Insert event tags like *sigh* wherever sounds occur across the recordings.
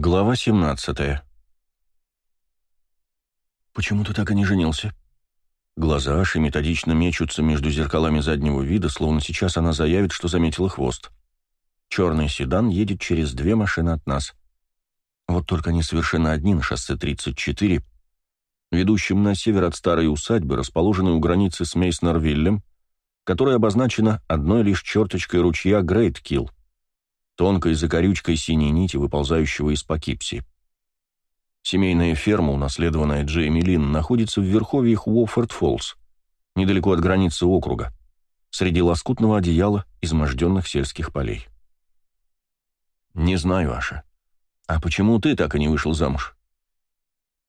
Глава 17 «Почему ты так и не женился?» Глаза Аши методично мечутся между зеркалами заднего вида, словно сейчас она заявит, что заметила хвост. Черный седан едет через две машины от нас. Вот только они совершенно одни на шоссе 34, ведущем на север от старой усадьбы, расположенной у границы с Мейснервиллем, которая обозначена одной лишь черточкой ручья Грейт-Килл, тонкой закорючкой синей нити, выползающего из Покипси. Семейная ферма, унаследованная Джейми Лин, находится в верховьях Уоффорд-Фоллс, недалеко от границы округа, среди лоскутного одеяла изможденных сельских полей. «Не знаю, Аша. А почему ты так и не вышел замуж?»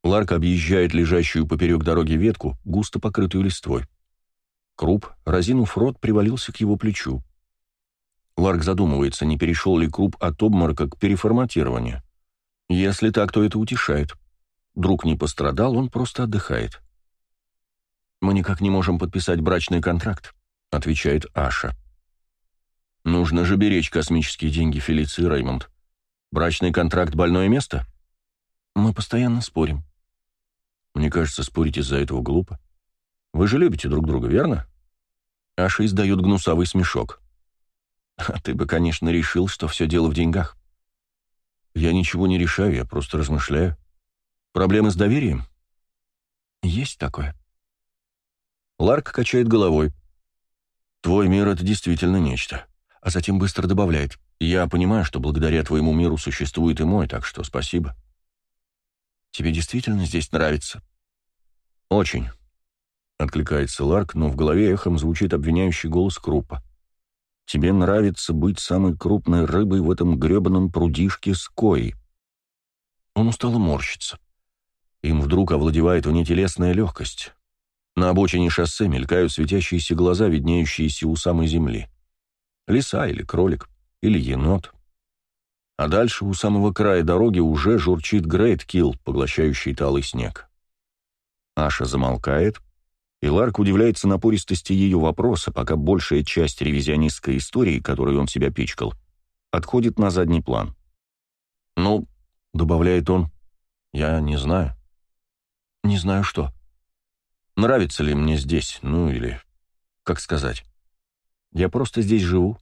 Ларк объезжает лежащую поперек дороги ветку, густо покрытую листвой. Круп, разинув рот, привалился к его плечу. Ларк задумывается, не перешел ли Круп от обморока к переформатированию. Если так, то это утешает. Друг не пострадал, он просто отдыхает. «Мы никак не можем подписать брачный контракт», — отвечает Аша. «Нужно же беречь космические деньги, Фелиции Реймонд. Брачный контракт — больное место?» «Мы постоянно спорим». «Мне кажется, спорить из-за этого глупо. Вы же любите друг друга, верно?» Аша издает гнусавый смешок. «А ты бы, конечно, решил, что все дело в деньгах. Я ничего не решаю, я просто размышляю. Проблемы с доверием? Есть такое. Ларк качает головой. Твой мир — это действительно нечто. А затем быстро добавляет. Я понимаю, что благодаря твоему миру существует и мой, так что спасибо. Тебе действительно здесь нравится? Очень. Откликается Ларк, но в голове эхом звучит обвиняющий голос Крупа. Тебе нравится быть самой крупной рыбой в этом гребаном прудишке с коей. Он устало морщится. Им вдруг овладевает внетелесная легкость. На обочине шоссе мелькают светящиеся глаза, виднеющиеся у самой земли. Лиса или кролик, или енот. А дальше у самого края дороги уже журчит Грейт Килл, поглощающий талый снег. Аша замолкает, и Ларк удивляется напористости ее вопроса, пока большая часть ревизионистской истории, которой он себя пичкал, отходит на задний план. «Ну», — добавляет он, — «я не знаю». «Не знаю что». «Нравится ли мне здесь, ну или... как сказать? Я просто здесь живу».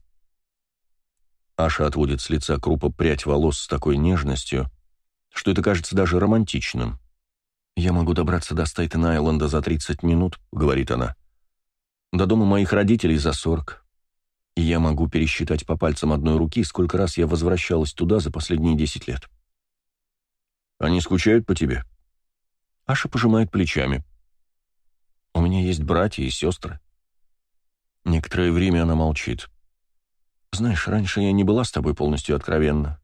Аша отводит с лица крупа прядь волос с такой нежностью, что это кажется даже романтичным. «Я могу добраться до Стейтен-Айленда за 30 минут», — говорит она. «До дома моих родителей за 40. И я могу пересчитать по пальцам одной руки, сколько раз я возвращалась туда за последние 10 лет». «Они скучают по тебе?» Аша пожимает плечами. «У меня есть братья и сестры». Некоторое время она молчит. «Знаешь, раньше я не была с тобой полностью откровенна.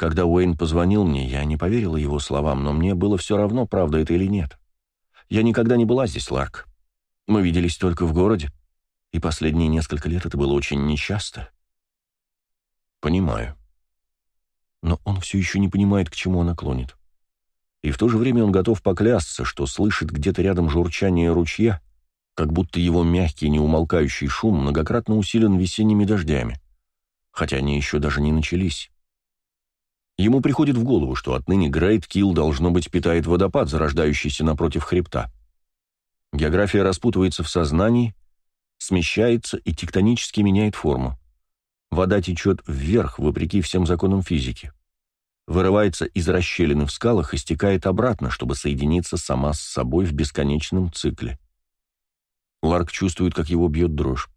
Когда Уэйн позвонил мне, я не поверила его словам, но мне было все равно, правда это или нет. Я никогда не была здесь, Ларк. Мы виделись только в городе, и последние несколько лет это было очень нечасто. Понимаю. Но он все еще не понимает, к чему она клонит. И в то же время он готов поклясться, что слышит где-то рядом журчание ручья, как будто его мягкий, неумолкающий шум многократно усилен весенними дождями, хотя они еще даже не начались. Ему приходит в голову, что отныне Грейт Килл, должно быть, питает водопад, зарождающийся напротив хребта. География распутывается в сознании, смещается и тектонически меняет форму. Вода течет вверх, вопреки всем законам физики. Вырывается из расщелины в скалах и стекает обратно, чтобы соединиться сама с собой в бесконечном цикле. Ларк чувствует, как его бьет дрожь.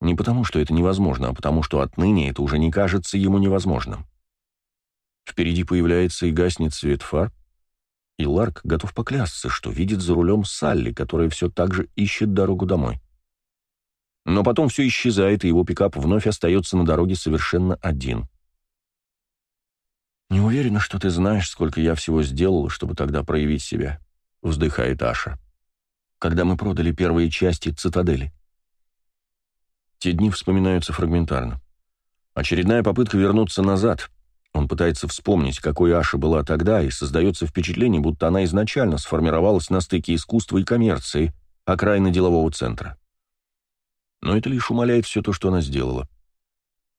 Не потому, что это невозможно, а потому, что отныне это уже не кажется ему невозможным. Впереди появляется и гаснет свет фар, и Ларк готов поклясться, что видит за рулем Салли, которая все так же ищет дорогу домой. Но потом все исчезает, и его пикап вновь остается на дороге совершенно один. «Не уверена, что ты знаешь, сколько я всего сделала, чтобы тогда проявить себя», — вздыхает Аша. «Когда мы продали первые части «Цитадели». Те дни вспоминаются фрагментарно. Очередная попытка вернуться назад, он пытается вспомнить, какой Аша была тогда, и создается впечатление, будто она изначально сформировалась на стыке искусства и коммерции, окраины делового центра. Но это лишь умаляет все то, что она сделала.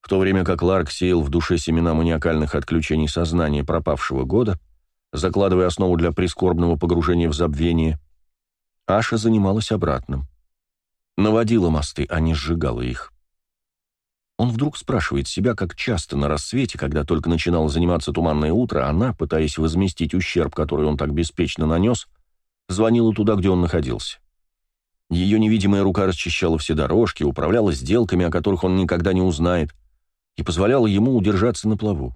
В то время как Ларк сеял в душе семена маниакальных отключений сознания пропавшего года, закладывая основу для прискорбного погружения в забвение, Аша занималась обратным. Наводила мосты, а не сжигала их. Он вдруг спрашивает себя, как часто на рассвете, когда только начинало заниматься туманное утро, она, пытаясь возместить ущерб, который он так беспечно нанес, звонила туда, где он находился. Ее невидимая рука расчищала все дорожки, управляла сделками, о которых он никогда не узнает, и позволяла ему удержаться на плаву.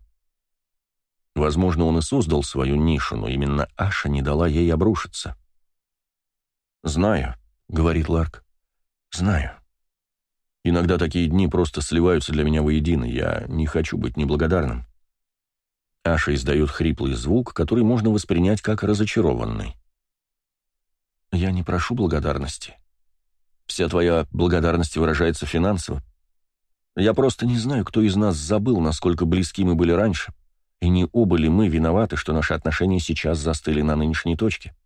Возможно, он и создал свою нишу, но именно Аша не дала ей обрушиться. «Знаю», — говорит Ларк, — «знаю». Иногда такие дни просто сливаются для меня воедино, я не хочу быть неблагодарным. Аша издает хриплый звук, который можно воспринять как разочарованный. Я не прошу благодарности. Вся твоя благодарность выражается финансово. Я просто не знаю, кто из нас забыл, насколько близки мы были раньше, и не оба ли мы виноваты, что наши отношения сейчас застыли на нынешней точке.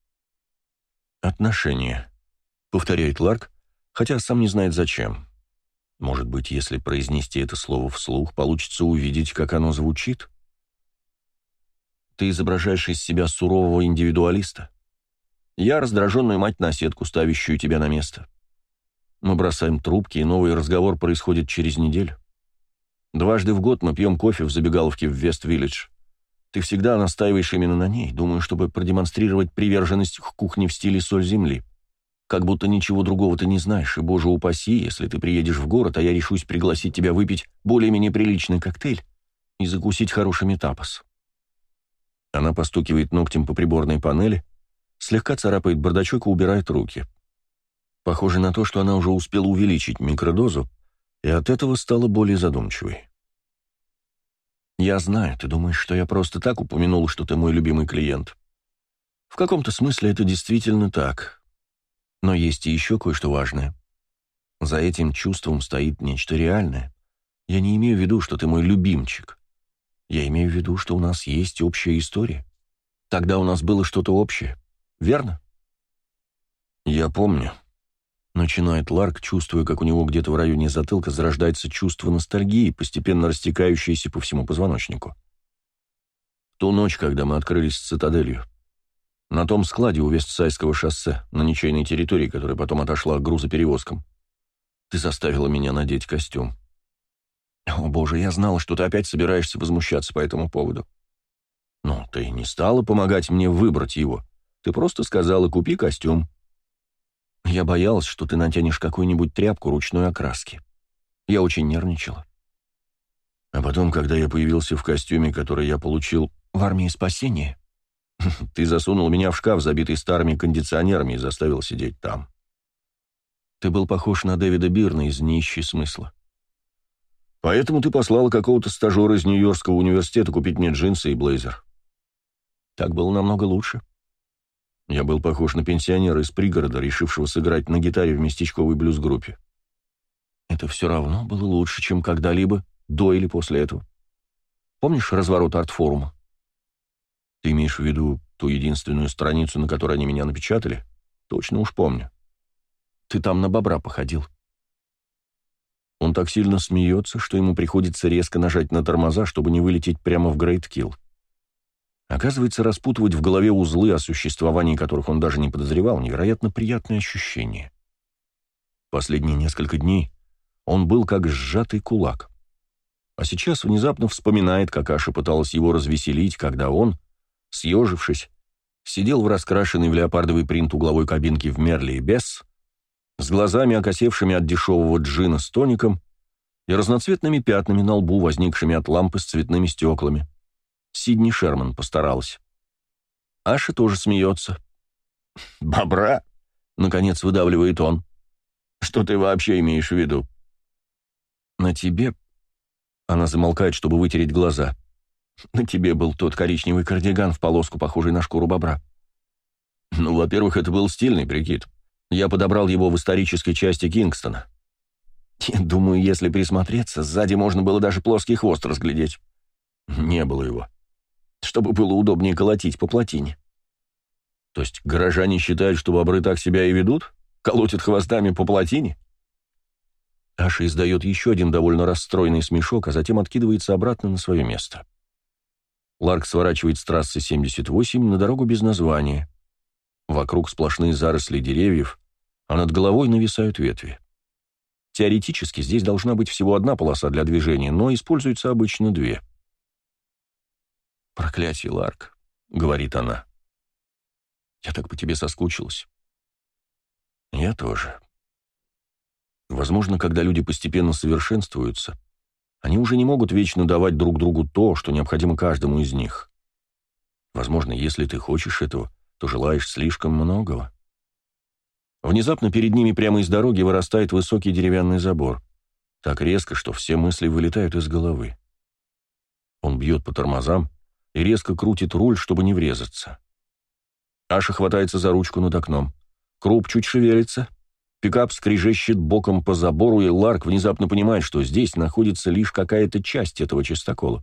«Отношения», — повторяет Ларк, хотя сам не знает зачем. Может быть, если произнести это слово вслух, получится увидеть, как оно звучит? Ты изображаешь из себя сурового индивидуалиста. Я раздраженную мать-наседку, ставящую тебя на место. Мы бросаем трубки, и новый разговор происходит через неделю. Дважды в год мы пьем кофе в забегаловке в Вест-Виллидж. Ты всегда настаиваешь именно на ней, думаю, чтобы продемонстрировать приверженность к кухне в стиле соль земли. Как будто ничего другого ты не знаешь, и, боже упаси, если ты приедешь в город, а я решусь пригласить тебя выпить более-менее приличный коктейль и закусить хорошими тапос. Она постукивает ногтем по приборной панели, слегка царапает бардачок и убирает руки. Похоже на то, что она уже успела увеличить микродозу, и от этого стала более задумчивой. «Я знаю, ты думаешь, что я просто так упомянул, что ты мой любимый клиент. В каком-то смысле это действительно так. Но есть и еще кое-что важное. За этим чувством стоит нечто реальное. Я не имею в виду, что ты мой любимчик. Я имею в виду, что у нас есть общая история. Тогда у нас было что-то общее верно?» «Я помню», — начинает Ларк, чувствуя, как у него где-то в районе затылка зарождается чувство ностальгии, постепенно растекающееся по всему позвоночнику. «Ту ночь, когда мы открылись с цитаделью. На том складе у Вестсайского шоссе, на ничейной территории, которая потом отошла к грузоперевозкам. Ты заставила меня надеть костюм. О, боже, я знала, что ты опять собираешься возмущаться по этому поводу. Но ты не стала помогать мне выбрать его. Ты просто сказала, купи костюм. Я боялась, что ты натянешь какую-нибудь тряпку ручной окраски. Я очень нервничала. А потом, когда я появился в костюме, который я получил в армии спасения, *laughs* ты засунул меня в шкаф, забитый старыми кондиционерами, и заставил сидеть там. Ты был похож на Дэвида Бирна из «Не смысла». Поэтому ты послала какого-то стажера из Нью-Йоркского университета купить мне джинсы и блейзер. Так было намного лучше. Я был похож на пенсионера из пригорода, решившего сыграть на гитаре в местечковой блюз-группе. Это все равно было лучше, чем когда-либо, до или после этого. Помнишь разворот арт-форума? Ты имеешь в виду ту единственную страницу, на которой они меня напечатали? Точно уж помню. Ты там на бобра походил. Он так сильно смеется, что ему приходится резко нажать на тормоза, чтобы не вылететь прямо в Грейт-Килл. Оказывается, распутывать в голове узлы, о существовании которых он даже не подозревал, невероятно приятное ощущение. Последние несколько дней он был как сжатый кулак. А сейчас внезапно вспоминает, как Аша пыталась его развеселить, когда он, съежившись, сидел в раскрашенной в леопардовый принт угловой кабинке в Мерли и Бесс, с глазами, окосевшими от дешевого джина с тоником и разноцветными пятнами на лбу, возникшими от лампы с цветными стеклами. Сидни Шерман постаралась. Аша тоже смеется. «Бобра?» — наконец выдавливает он. «Что ты вообще имеешь в виду?» «На тебе...» Она замолкает, чтобы вытереть глаза. «На тебе был тот коричневый кардиган в полоску, похожий на шкуру бобра». «Ну, во-первых, это был стильный прикид. Я подобрал его в исторической части Кингстона. Я думаю, если присмотреться, сзади можно было даже плоский хвост разглядеть. Не было его чтобы было удобнее колотить по плотине. То есть горожане считают, что бобры так себя и ведут? Колотят хвостами по плотине? Аша издает еще один довольно расстроенный смешок, а затем откидывается обратно на свое место. Ларк сворачивает с трассы 78 на дорогу без названия. Вокруг сплошные заросли деревьев, а над головой нависают ветви. Теоретически здесь должна быть всего одна полоса для движения, но используется обычно две. «Проклятие, Ларк», — говорит она. «Я так по тебе соскучилась». «Я тоже». Возможно, когда люди постепенно совершенствуются, они уже не могут вечно давать друг другу то, что необходимо каждому из них. Возможно, если ты хочешь этого, то желаешь слишком многого. Внезапно перед ними прямо из дороги вырастает высокий деревянный забор. Так резко, что все мысли вылетают из головы. Он бьет по тормозам и резко крутит руль, чтобы не врезаться. Аша хватается за ручку над окном. Круп чуть шевелится. Пикап скрежещет боком по забору, и Ларк внезапно понимает, что здесь находится лишь какая-то часть этого чистокола.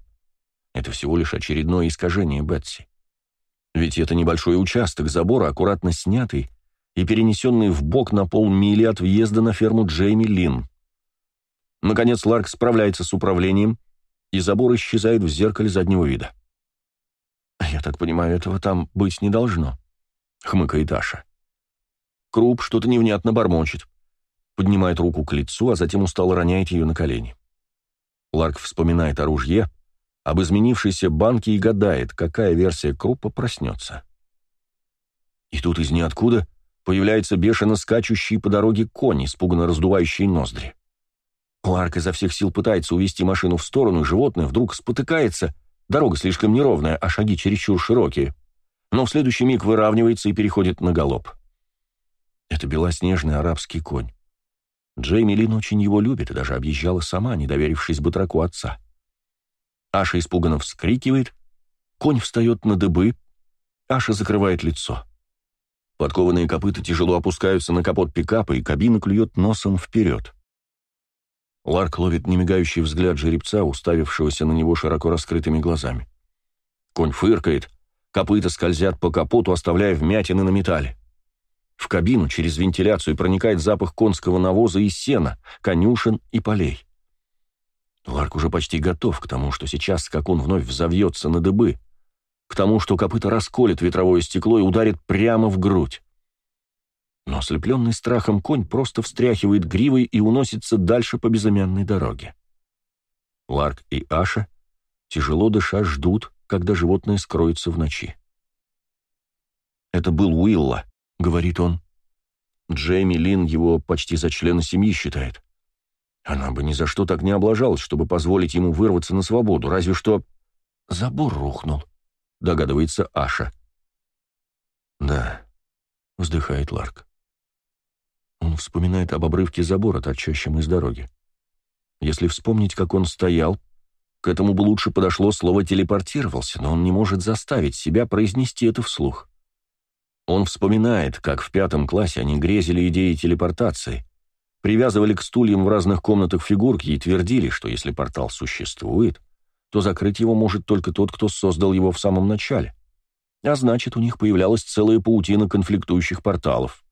Это всего лишь очередное искажение Бетси. Ведь это небольшой участок забора, аккуратно снятый и перенесенный в бок на полмили от въезда на ферму Джейми Лин. Наконец Ларк справляется с управлением, и забор исчезает в зеркале заднего вида. «Я так понимаю, этого там быть не должно», — хмыкает Аша. Круп что-то невнятно бормочет, поднимает руку к лицу, а затем устало роняет ее на колени. Ларк вспоминает о ружье, об изменившейся банке и гадает, какая версия Крупа проснется. И тут из ниоткуда появляется бешено скачущий по дороге конь, испуганно раздувающий ноздри. Ларк изо всех сил пытается увести машину в сторону, и животное вдруг спотыкается, дорога слишком неровная, а шаги чересчур широкие, но в следующий миг выравнивается и переходит на галоп. Это белоснежный арабский конь. Джейми Лин очень его любит и даже объезжала сама, не доверившись батраку отца. Аша испуганно вскрикивает, конь встает на дыбы, Аша закрывает лицо. Подкованные копыта тяжело опускаются на капот пикапа, и кабина клюет носом вперед. Ларк ловит немигающий взгляд жеребца, уставившегося на него широко раскрытыми глазами. Конь фыркает, копыта скользят по капоту, оставляя вмятины на металле. В кабину через вентиляцию проникает запах конского навоза и сена, конюшен и полей. Ларк уже почти готов к тому, что сейчас скакун вновь взовьется на дыбы, к тому, что копыта расколет ветровое стекло и ударит прямо в грудь. Но ослепленный страхом конь просто встряхивает гривой и уносится дальше по безымянной дороге. Ларк и Аша, тяжело дыша, ждут, когда животное скроется в ночи. Это был Уилла, — говорит он. Джейми Лин его почти за члена семьи считает. Она бы ни за что так не облажалась, чтобы позволить ему вырваться на свободу, разве что... Забор рухнул, догадывается Аша. Да, вздыхает Ларк. Он вспоминает об обрывке забора, торчащем из дороги. Если вспомнить, как он стоял, к этому бы лучше подошло слово «телепортировался», но он не может заставить себя произнести это вслух. Он вспоминает, как в пятом классе они грезили идеей телепортации, привязывали к стульям в разных комнатах фигурки и твердили, что если портал существует, то закрыть его может только тот, кто создал его в самом начале. А значит, у них появлялась целая паутина конфликтующих порталов.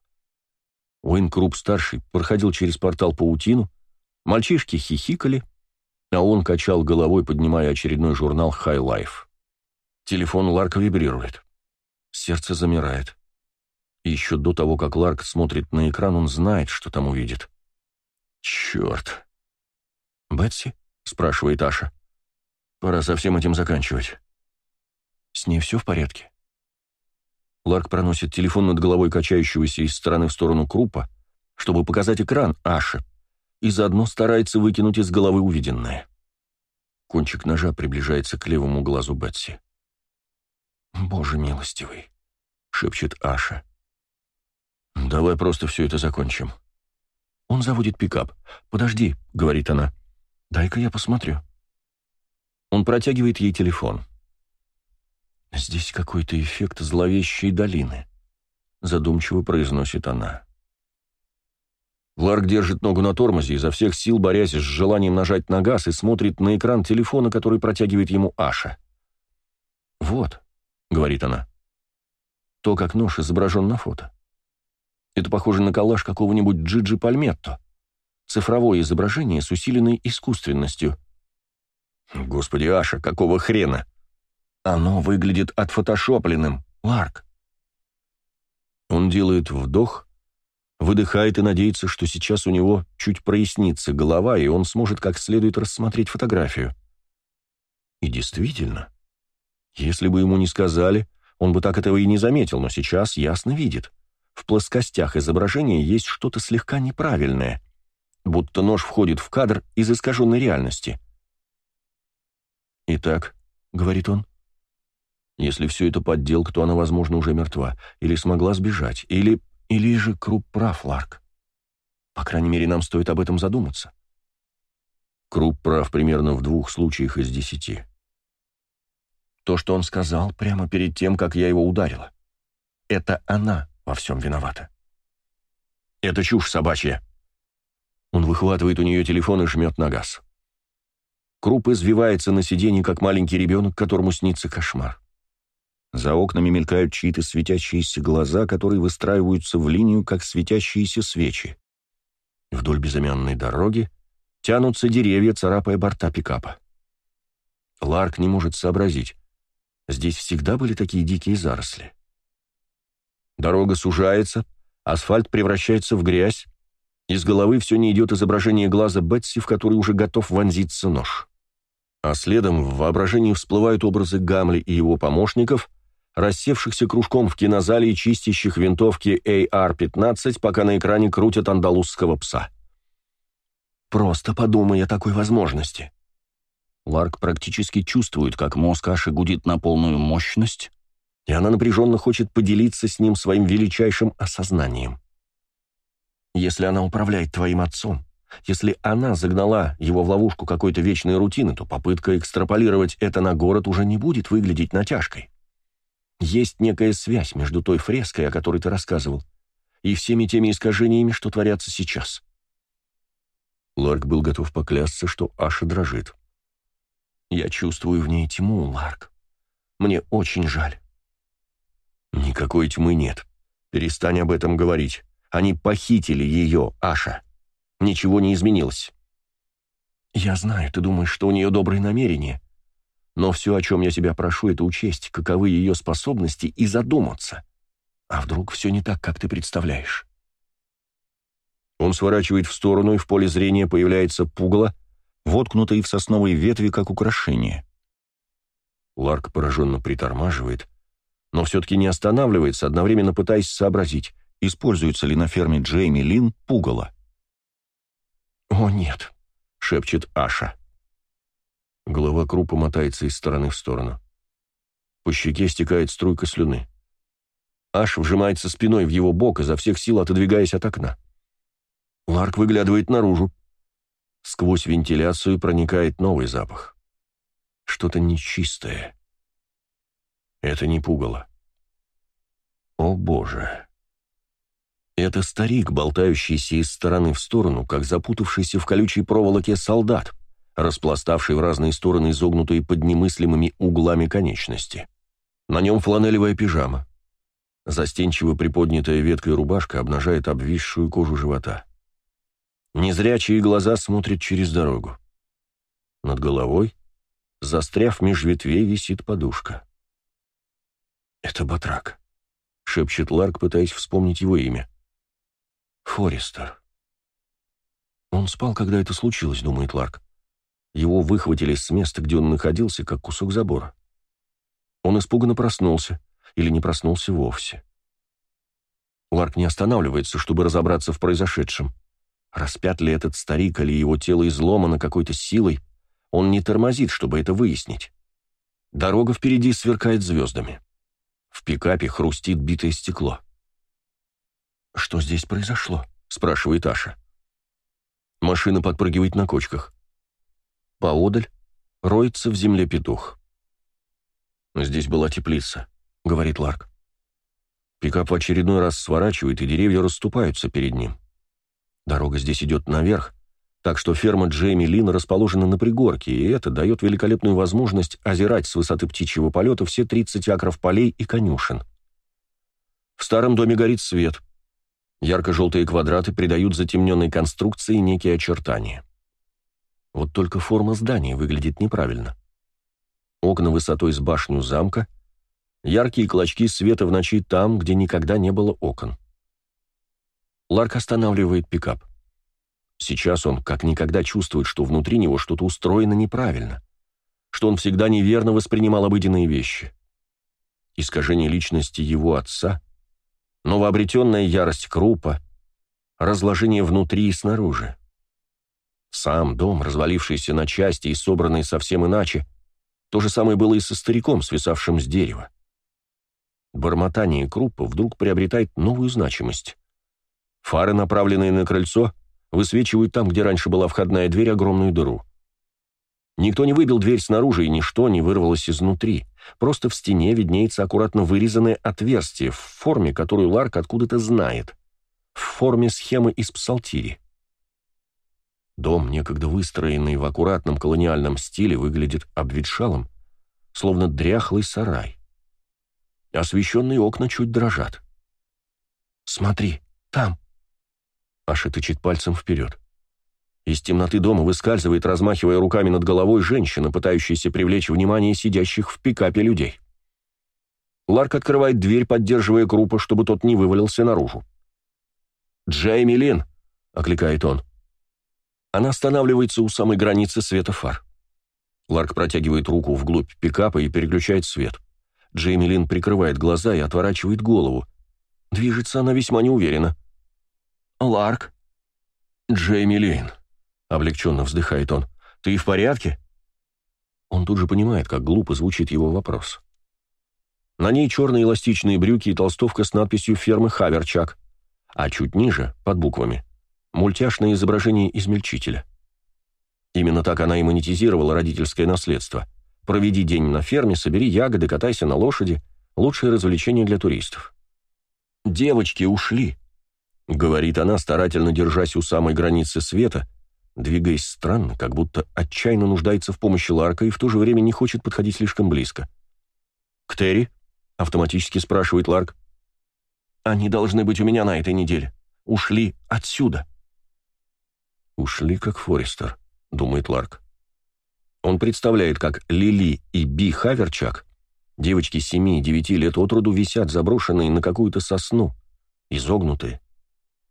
Уэйн Круп-старший проходил через портал паутину, мальчишки хихикали, а он качал головой, поднимая очередной журнал «High Life». Телефон Ларка вибрирует. Сердце замирает. Еще до того, как Ларк смотрит на экран, он знает, что там увидит. «Черт!» «Бетси?» — спрашивает Аша. «Пора со всем этим заканчивать». «С ней все в порядке?» Ларк проносит телефон над головой качающегося из стороны в сторону крупа, чтобы показать экран Аше, и заодно старается выкинуть из головы увиденное. Кончик ножа приближается к левому глазу Бетси. «Боже милостивый!» — шепчет Аша. «Давай просто все это закончим». Он заводит пикап. «Подожди», — говорит она. «Дай-ка я посмотрю». Он протягивает ей телефон. «Здесь какой-то эффект зловещей долины», — задумчиво произносит она. Ларк держит ногу на тормозе, изо всех сил борясь с желанием нажать на газ, и смотрит на экран телефона, который протягивает ему Аша. «Вот», — говорит она, — «то, как нож изображен на фото». Это похоже на коллаж какого-нибудь Джиджи Пальметто. цифровое изображение с усиленной искусственностью. Господи, Аша, какого хрена? Оно выглядит отфотошопленным, Ларк. Он делает вдох, выдыхает и надеется, что сейчас у него чуть прояснится голова, и он сможет как следует рассмотреть фотографию. И действительно, если бы ему не сказали, он бы так этого и не заметил, но сейчас ясно видит. В плоскостях изображения есть что-то слегка неправильное, будто нож входит в кадр из искаженной реальности. «Итак», — говорит он, — «если все это подделка, то она, возможно, уже мертва, или смогла сбежать, или... или же Круп прав, Ларк. По крайней мере, нам стоит об этом задуматься». Круп прав примерно в двух случаях из десяти. То, что он сказал прямо перед тем, как я его ударила. Это она во всем виновата. Это чушь собачья. Он выхватывает у нее телефон и жмет на газ. Круп извивается на сиденье, как маленький ребенок, которому снится кошмар. За окнами мелькают чьи-то светящиеся глаза, которые выстраиваются в линию, как светящиеся свечи. Вдоль безымянной дороги тянутся деревья, царапая борта пикапа. Ларк не может сообразить, Здесь всегда были такие дикие заросли. Дорога сужается, асфальт превращается в грязь, из головы все не идет изображение глаза Бетси, в который уже готов вонзиться нож. А следом в воображении всплывают образы Гамли и его помощников, рассевшихся кружком в кинозале и чистящих винтовки AR-15, пока на экране крутят андалузского пса. Просто подумай о такой возможности. Ларк практически чувствует, как мозг Аши гудит на полную мощность, и она напряженно хочет поделиться с ним своим величайшим осознанием. Если она управляет твоим отцом, если она загнала его в ловушку какой-то вечной рутины, то попытка экстраполировать это на город уже не будет выглядеть натяжкой. Есть некая связь между той фреской, о которой ты рассказывал, и всеми теми искажениями, что творятся сейчас. Ларк был готов поклясться, что Аша дрожит. Я чувствую в ней тьму, Ларк. Мне очень жаль. Никакой тьмы нет. Перестань об этом говорить. Они похитили ее, Аша. Ничего не изменилось. Я знаю, ты думаешь, что у нее добрые намерения. Но все, о чем я тебя прошу, это учесть, каковы ее способности, и задуматься. А вдруг все не так, как ты представляешь? Он сворачивает в сторону, и в поле зрения появляется пугало, воткнутые в сосновые ветви как украшение. Ларк пораженно притормаживает, но все-таки не останавливается, одновременно пытаясь сообразить, используется ли на ферме Джейми Лин пугало. «О, нет», — шепчет Аша. Голова крупа мотается из стороны в сторону. По щеке стекает струйка слюны. Аш вжимается спиной в его бок, изо всех сил отодвигаясь от окна. Ларк выглядывает наружу. Сквозь вентиляцию проникает новый запах. Что-то нечистое. Это не пугало. О боже! Это старик, болтающийся из стороны в сторону, как запутавшийся в колючей проволоке солдат, распластавший в разные стороны изогнутые под немыслимыми углами конечности. На нем фланелевая пижама. Застенчиво приподнятая веткой рубашка обнажает обвисшую кожу живота. Незрячие глаза смотрят через дорогу. Над головой, застряв меж ветвей, висит подушка. «Это Батрак», — шепчет Ларк, пытаясь вспомнить его имя. «Форестер». Он спал, когда это случилось, думает Ларк. Его выхватили с места, где он находился, как кусок забора. Он испуганно проснулся, или не проснулся вовсе. Ларк не останавливается, чтобы разобраться в произошедшем. Распят ли этот старик или его тело изломано какой-то силой, он не тормозит, чтобы это выяснить. Дорога впереди сверкает звездами. В пикапе хрустит битое стекло. «Что здесь произошло?» — спрашивает Аша. Машина подпрыгивает на кочках. Поодаль роется в земле петух. «Здесь была теплица», — говорит Ларк. Пикап в очередной раз сворачивает, и деревья расступаются перед ним. Дорога здесь идет наверх, так что ферма Джейми Лин расположена на пригорке, и это дает великолепную возможность озирать с высоты птичьего полета все 30 акров полей и конюшен. В старом доме горит свет. Ярко-желтые квадраты придают затемненной конструкции некие очертания. Вот только форма здания выглядит неправильно. Окна высотой с башню замка, яркие клочки света в ночи там, где никогда не было окон. Ларк останавливает пикап. Сейчас он как никогда чувствует, что внутри него что-то устроено неправильно, что он всегда неверно воспринимал обыденные вещи. Искажение личности его отца, новообретенная ярость Крупа, разложение внутри и снаружи. Сам дом, развалившийся на части и собранный совсем иначе, то же самое было и со стариком, свисавшим с дерева. Бормотание Крупа вдруг приобретает новую значимость. Фары, направленные на крыльцо, высвечивают там, где раньше была входная дверь, огромную дыру. Никто не выбил дверь снаружи, и ничто не вырвалось изнутри. Просто в стене виднеется аккуратно вырезанное отверстие в форме, которую Ларк откуда-то знает. В форме схемы из псалтири. Дом, некогда выстроенный в аккуратном колониальном стиле, выглядит обветшалым, словно дряхлый сарай. Освещенные окна чуть дрожат. «Смотри, там!» Аша тычет пальцем вперед. Из темноты дома выскальзывает, размахивая руками над головой, женщина, пытающаяся привлечь внимание сидящих в пикапе людей. Ларк открывает дверь, поддерживая Крупа, чтобы тот не вывалился наружу. «Джейми Лин!» — окликает он. Она останавливается у самой границы света фар. Ларк протягивает руку вглубь пикапа и переключает свет. Джейми Лин прикрывает глаза и отворачивает голову. Движется она весьма неуверенно. «Ларк?» «Джейми Лин», — облегченно вздыхает он. «Ты в порядке?» Он тут же понимает, как глупо звучит его вопрос. На ней черные эластичные брюки и толстовка с надписью «Фермы Хаверчак», а чуть ниже, под буквами, мультяшное изображение измельчителя. Именно так она и монетизировала родительское наследство. Проведи день на ферме, собери ягоды, катайся на лошади. Лучшее развлечение для туристов. «Девочки ушли», — говорит она, старательно держась у самой границы света, двигаясь странно, как будто отчаянно нуждается в помощи Ларка и в то же время не хочет подходить слишком близко. «К Терри?» — автоматически спрашивает Ларк. «Они должны быть у меня на этой неделе. Ушли отсюда». «Ушли, как Форестер», — думает Ларк. Он представляет, как Лили и Би Хаверчак, девочки семи и девяти лет от роду, висят заброшенные на какую-то сосну, изогнутые,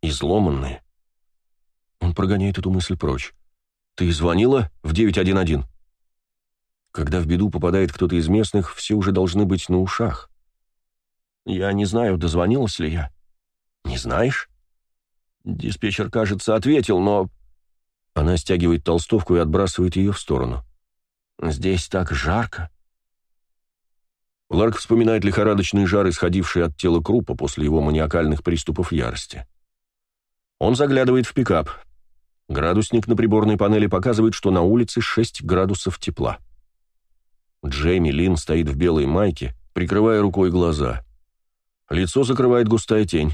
изломанные. Он прогоняет эту мысль прочь. «Ты звонила в 911?» Когда в беду попадает кто-то из местных, все уже должны быть на ушах. «Я не знаю, дозвонилась ли я». «Не знаешь?» Диспетчер, кажется, ответил, но она стягивает толстовку и отбрасывает ее в сторону. «Здесь так жарко». Ларк вспоминает лихорадочный жар, исходивший от тела Крупа после его маниакальных приступов ярости. Он заглядывает в пикап. Градусник на приборной панели показывает, что на улице 6 градусов тепла. Джейми Лин стоит в белой майке, прикрывая рукой глаза. Лицо закрывает густая тень.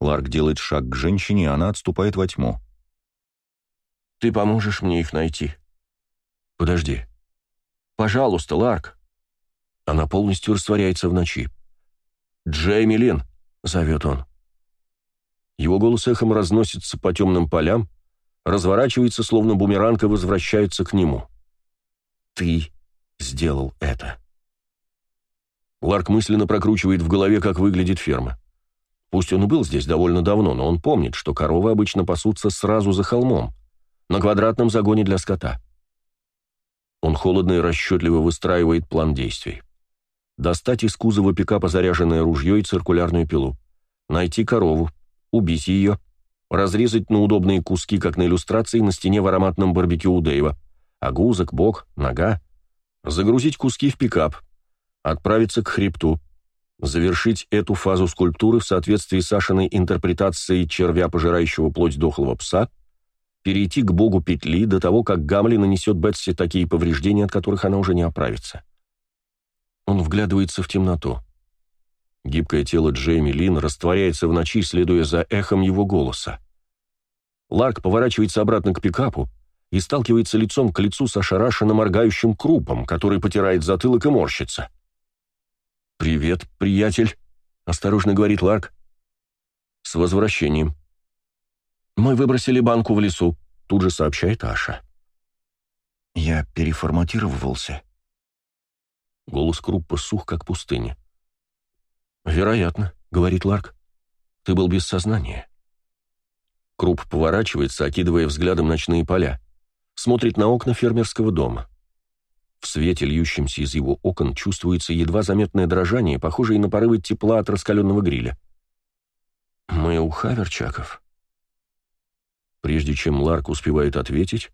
Ларк делает шаг к женщине, она отступает во тьму. Ты поможешь мне их найти?» «Подожди». «Пожалуйста, Ларк». Она полностью растворяется в ночи. «Джейми Лин!» — зовет он. Его голос эхом разносится по темным полям, разворачивается, словно бумеранг, и возвращается к нему. «Ты сделал это». Ларк мысленно прокручивает в голове, как выглядит ферма. Пусть он и был здесь довольно давно, но он помнит, что коровы обычно пасутся сразу за холмом, на квадратном загоне для скота. Он холодно и расчетливо выстраивает план действий. Достать из кузова пикапа заряженное ружье и циркулярную пилу. Найти корову, убить ее, разрезать на удобные куски, как на иллюстрации на стене в ароматном барбекю у Дэйва. Огузок, бок, нога. Загрузить куски в пикап. Отправиться к хребту. Завершить эту фазу скульптуры в соответствии с Сашиной интерпретацией червя, пожирающего плоть дохлого пса – перейти к богу петли до того, как Гамли нанесет Бетси такие повреждения, от которых она уже не оправится. Он вглядывается в темноту. Гибкое тело Джейми Лин растворяется в ночи, следуя за эхом его голоса. Ларк поворачивается обратно к пикапу и сталкивается лицом к лицу с ошарашенно моргающим крупом, который потирает затылок и морщится. «Привет, приятель», — осторожно говорит Ларк. «С возвращением». «Мы выбросили банку в лесу», — тут же сообщает Аша. «Я переформатировался». Голос Круппа сух, как пустыня. «Вероятно», — говорит Ларк. «Ты был без сознания». Круп поворачивается, окидывая взглядом ночные поля. Смотрит на окна фермерского дома. В свете, льющемся из его окон, чувствуется едва заметное дрожание, похожее на порывы тепла от раскаленного гриля. «Мы у Хаверчаков?» Прежде чем Ларк успевает ответить,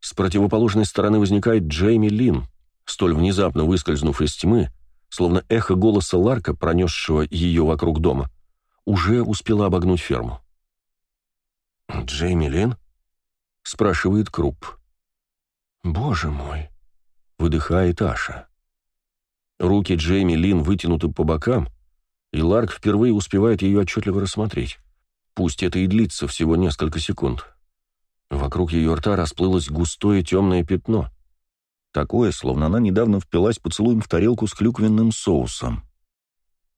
с противоположной стороны возникает Джейми Лин, столь внезапно выскользнув из тьмы, словно эхо голоса Ларка, пронесшего ее вокруг дома, уже успела обогнуть ферму. «Джейми Лин?» — спрашивает Круп. «Боже мой!» — выдыхает Аша. Руки Джейми Лин вытянуты по бокам, и Ларк впервые успевает ее отчетливо рассмотреть. Пусть это и длится всего несколько секунд. Вокруг ее рта расплылось густое темное пятно. Такое, словно она недавно впилась поцелуем в тарелку с клюквенным соусом.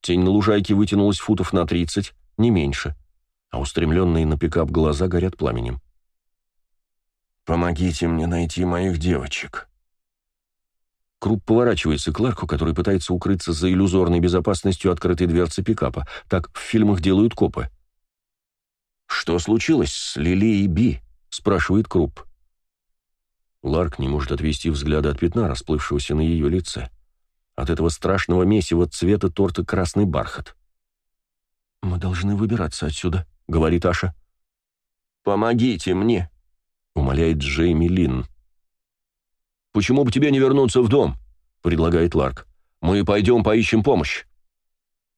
Тень на лужайке вытянулась футов на тридцать, не меньше, а устремленные на пикап глаза горят пламенем. «Помогите мне найти моих девочек». Круп поворачивается к Ларку, который пытается укрыться за иллюзорной безопасностью открытой дверцы пикапа. Так в фильмах делают копы. «Что случилось с Лили и Би?» — спрашивает Круп. Ларк не может отвести взгляда от пятна, расплывшегося на ее лице. От этого страшного месива цвета торта красный бархат. «Мы должны выбираться отсюда», — говорит Аша. «Помогите мне», — умоляет Джейми Лин. «Почему бы тебе не вернуться в дом?» — предлагает Ларк. «Мы пойдем поищем помощь».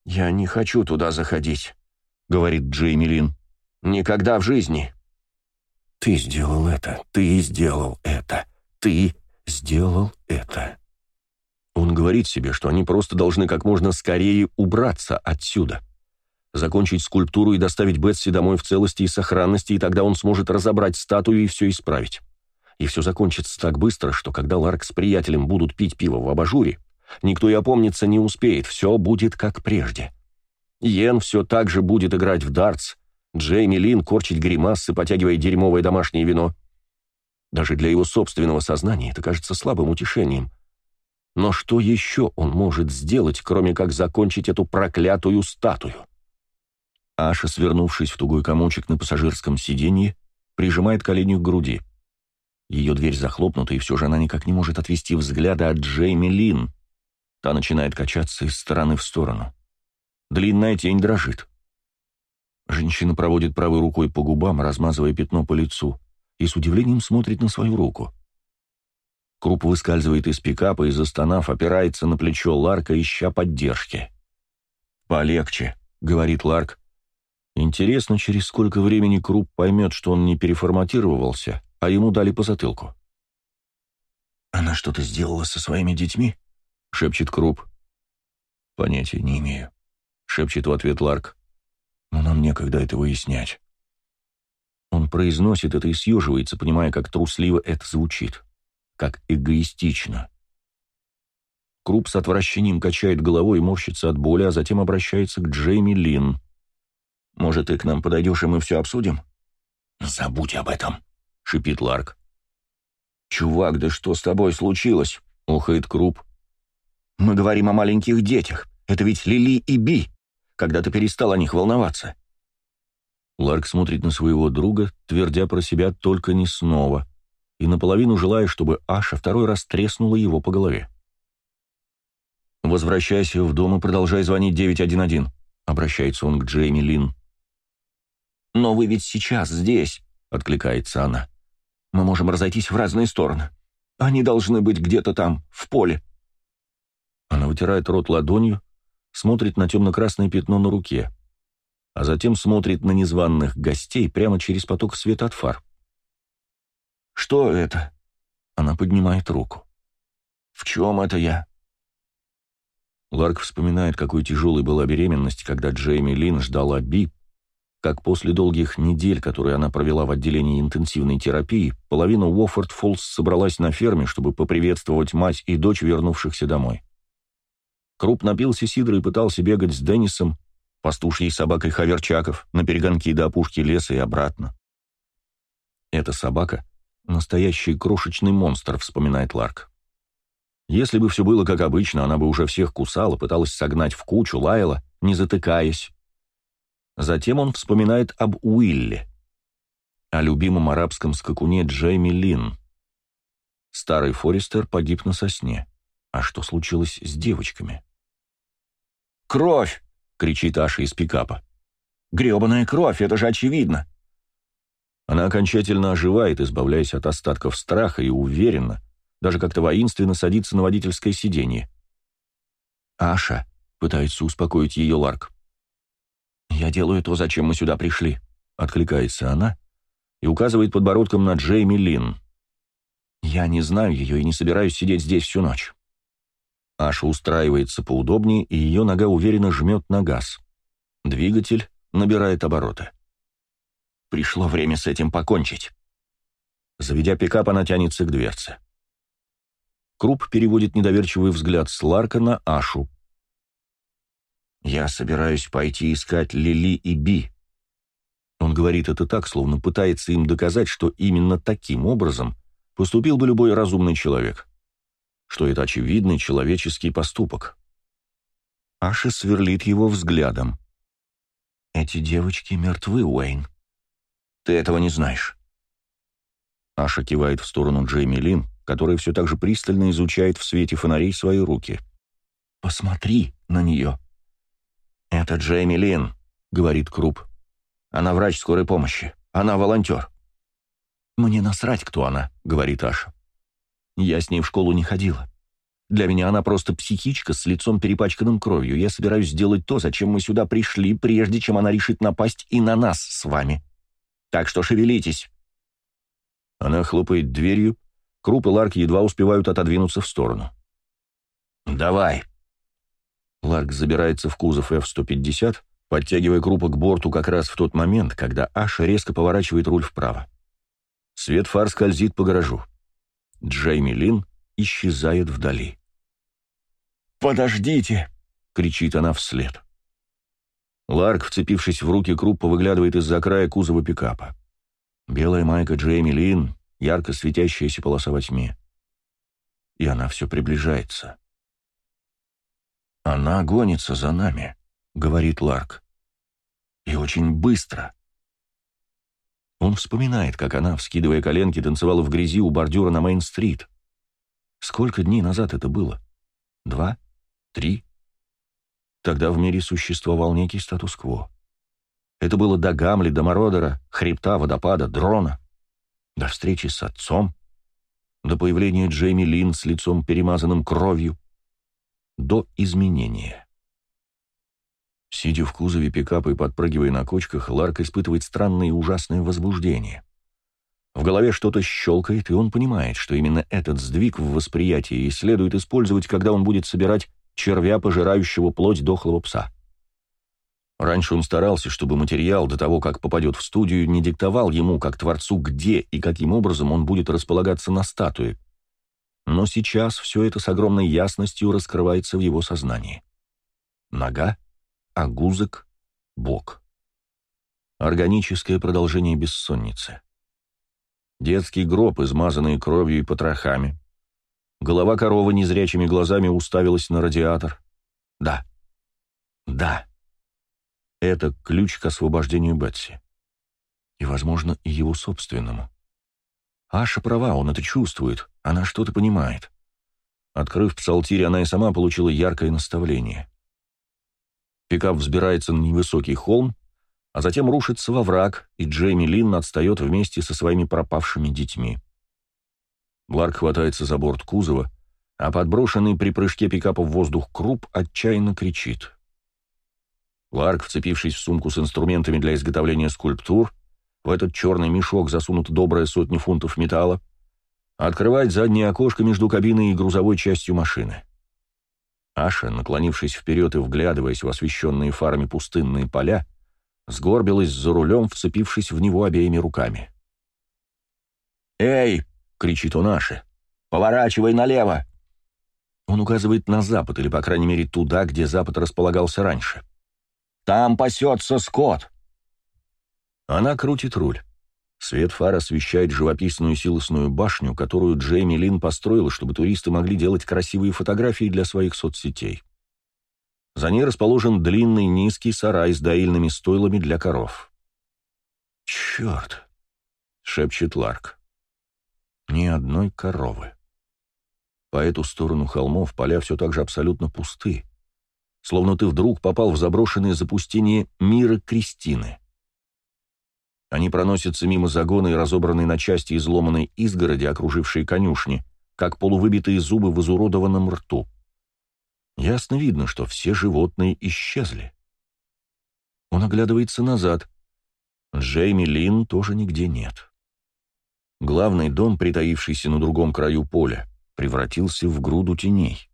«Я не хочу туда заходить», — говорит Джейми Лин. «Никогда в жизни». «Ты сделал это, ты сделал это, ты сделал это». Он говорит себе, что они просто должны как можно скорее убраться отсюда. Закончить скульптуру и доставить Бетси домой в целости и сохранности, и тогда он сможет разобрать статую и все исправить. И все закончится так быстро, что когда Ларк с приятелем будут пить пиво в абажуре, никто и опомниться не успеет, все будет как прежде. Йен все так же будет играть в дартс, Джейми Лин корчить гримасы, потягивая дерьмовое домашнее вино. Даже для его собственного сознания это кажется слабым утешением. Но что еще он может сделать, кроме как закончить эту проклятую статую? Аша, свернувшись в тугой комочек на пассажирском сиденье, прижимает колени к груди. Ее дверь захлопнута, и все же она никак не может отвести взгляда от Джейми Лин. Та начинает качаться из стороны в сторону. Длинная тень дрожит. Женщина проводит правой рукой по губам, размазывая пятно по лицу, и с удивлением смотрит на свою руку. Круп выскальзывает из пикапа и, застонав, опирается на плечо Ларка, ища поддержки. «Полегче», — говорит Ларк. Интересно, через сколько времени Круп поймет, что он не переформатировался, а ему дали по затылку. «Она что-то сделала со своими детьми?» — шепчет Круп. «Понятия не имею», — шепчет в ответ Ларк но нам некогда это выяснять. Он произносит это и съеживается, понимая, как трусливо это звучит, как эгоистично. Круп с отвращением качает головой и морщится от боли, а затем обращается к Джейми Лин. «Может, ты к нам подойдешь, и мы все обсудим?» «Забудь об этом», — шипит Ларк. «Чувак, да что с тобой случилось?» — ухает Круп. «Мы говорим о маленьких детях. Это ведь Лили и Би когда ты перестал о них волноваться?» Ларк смотрит на своего друга, твердя про себя «только не снова», и наполовину желая, чтобы Аша второй раз треснула его по голове. «Возвращайся в дом и продолжай звонить 911», — обращается он к Джейми Лин. «Но вы ведь сейчас здесь», — откликается она. «Мы можем разойтись в разные стороны. Они должны быть где-то там, в поле». Она вытирает рот ладонью, смотрит на темно-красное пятно на руке, а затем смотрит на незваных гостей прямо через поток света от фар. «Что это?» Она поднимает руку. «В чем это я?» Ларк вспоминает, какой тяжелой была беременность, когда Джейми Лин ждала Би, как после долгих недель, которые она провела в отделении интенсивной терапии, половина Уоффорд Фоллс собралась на ферме, чтобы поприветствовать мать и дочь, вернувшихся домой. Круп напился сидра и пытался бегать с Деннисом, пастушьей собакой Хаверчаков на перегонки до опушки леса и обратно. Эта собака — настоящий крошечный монстр, вспоминает Ларк. Если бы все было как обычно, она бы уже всех кусала, пыталась согнать в кучу, лаяла, не затыкаясь. Затем он вспоминает об Уилле, о любимом арабском скакуне Джейми Лин. Старый Форестер погиб на сосне. А что случилось с девочками? «Кровь!» — кричит Аша из пикапа. «Гребаная кровь, это же очевидно!» Она окончательно оживает, избавляясь от остатков страха и уверенно, даже как-то воинственно садится на водительское сиденье. «Аша», — пытается успокоить ее Ларк. «Я делаю то, зачем мы сюда пришли», — откликается она и указывает подбородком на Джейми Лин. «Я не знаю ее и не собираюсь сидеть здесь всю ночь». Аша устраивается поудобнее, и ее нога уверенно жмет на газ. Двигатель набирает обороты. Пришло время с этим покончить. Заведя пикап, она тянется к дверце. Круп переводит недоверчивый взгляд с Ларка на Ашу. «Я собираюсь пойти искать Лили и Би». Он говорит это так, словно пытается им доказать, что именно таким образом поступил бы любой разумный человек. Что это очевидный человеческий поступок. Аша сверлит его взглядом. «Эти девочки мертвы, Уэйн. Ты этого не знаешь». Аша кивает в сторону Джейми Лин, которая все так же пристально изучает в свете фонарей свои руки. «Посмотри на нее!» «Это Джейми Лин», — говорит Круп. «Она врач скорой помощи. Она волонтер». «Мне насрать, кто она», — говорит Аша. «Я с ней в школу не ходила. Для меня она просто психичка с лицом перепачканным кровью. Я собираюсь сделать то, зачем мы сюда пришли, прежде чем она решит напасть и на нас с вами. Так что шевелитесь». Она хлопает дверью, Круп и Ларк едва успевают отодвинуться в сторону. «Давай!» Ларк забирается в кузов F-150, подтягивая Крупа к борту как раз в тот момент, когда Аша резко поворачивает руль вправо. Свет фар скользит по гаражу. Джейми Лин исчезает вдали. «Подождите!» — кричит она вслед. Ларк, вцепившись в руки Круппа, выглядывает из-за края кузова пикапа. Белая майка Джейми Лин, ярко светящаяся полоса во тьме. И она все приближается. «Она гонится за нами», — говорит Ларк. «И очень быстро». Он вспоминает, как она, вскидывая коленки, танцевала в грязи у бордюра на Мейн-стрит. Сколько дней назад это было? Два? Три? Тогда в мире существовал некий статус-кво. Это было до Гамли, до Мородера, хребта, водопада, дрона до встречи с отцом, до появления Джейми Лин с лицом перемазанным кровью, до изменения. Сидя в кузове пикапа и подпрыгивая на кочках, Ларк испытывает странное и ужасное возбуждение. В голове что-то щелкает, и он понимает, что именно этот сдвиг в восприятии и следует использовать, когда он будет собирать червя, пожирающего плоть дохлого пса. Раньше он старался, чтобы материал до того, как попадет в студию, не диктовал ему, как творцу, где и каким образом он будет располагаться на статуе. Но сейчас все это с огромной ясностью раскрывается в его сознании. Нога, огузок, бок. Органическое продолжение бессонницы. Детский гроб, измазанный кровью и потрохами. Голова коровы незрячими глазами уставилась на радиатор. Да. Да. Это ключ к освобождению Бетси. И, возможно, и его собственному. Аша права, он это чувствует, она что-то понимает. Открыв псалтирь, она и сама получила яркое наставление. Пикап взбирается на невысокий холм, а затем рушится во враг, и Джейми Лин отстает вместе со своими пропавшими детьми. Ларк хватается за борт кузова, а подброшенный при прыжке пикапа в воздух круп отчаянно кричит. Ларк, вцепившись в сумку с инструментами для изготовления скульптур, в этот черный мешок засунут добрая сотня фунтов металла, открывает заднее окошко между кабиной и грузовой частью машины. Аша, наклонившись вперед и вглядываясь в освещенные фарами пустынные поля, сгорбилась за рулем, вцепившись в него обеими руками. «Эй!» — кричит он Аше. «Поворачивай налево!» Он указывает на запад, или, по крайней мере, туда, где запад располагался раньше. Там пасется скот!» Она крутит руль. Свет фар освещает живописную силосную башню, которую Джейми Лин построила, чтобы туристы могли делать красивые фотографии для своих соцсетей. За ней расположен длинный низкий сарай с доильными стойлами для коров. «Черт!» — шепчет Ларк. «Ни одной коровы». По эту сторону холмов поля все так же абсолютно пусты, словно ты вдруг попал в заброшенное запустение мира Кристины. Они проносятся мимо загона и разобранной на части изломанной изгороди, окружившей конюшни, как полувыбитые зубы в изуродованном рту. Ясно видно, что все животные исчезли. Он оглядывается назад. Джейми Лин тоже нигде нет. Главный дом, притаившийся на другом краю поля, превратился в груду теней.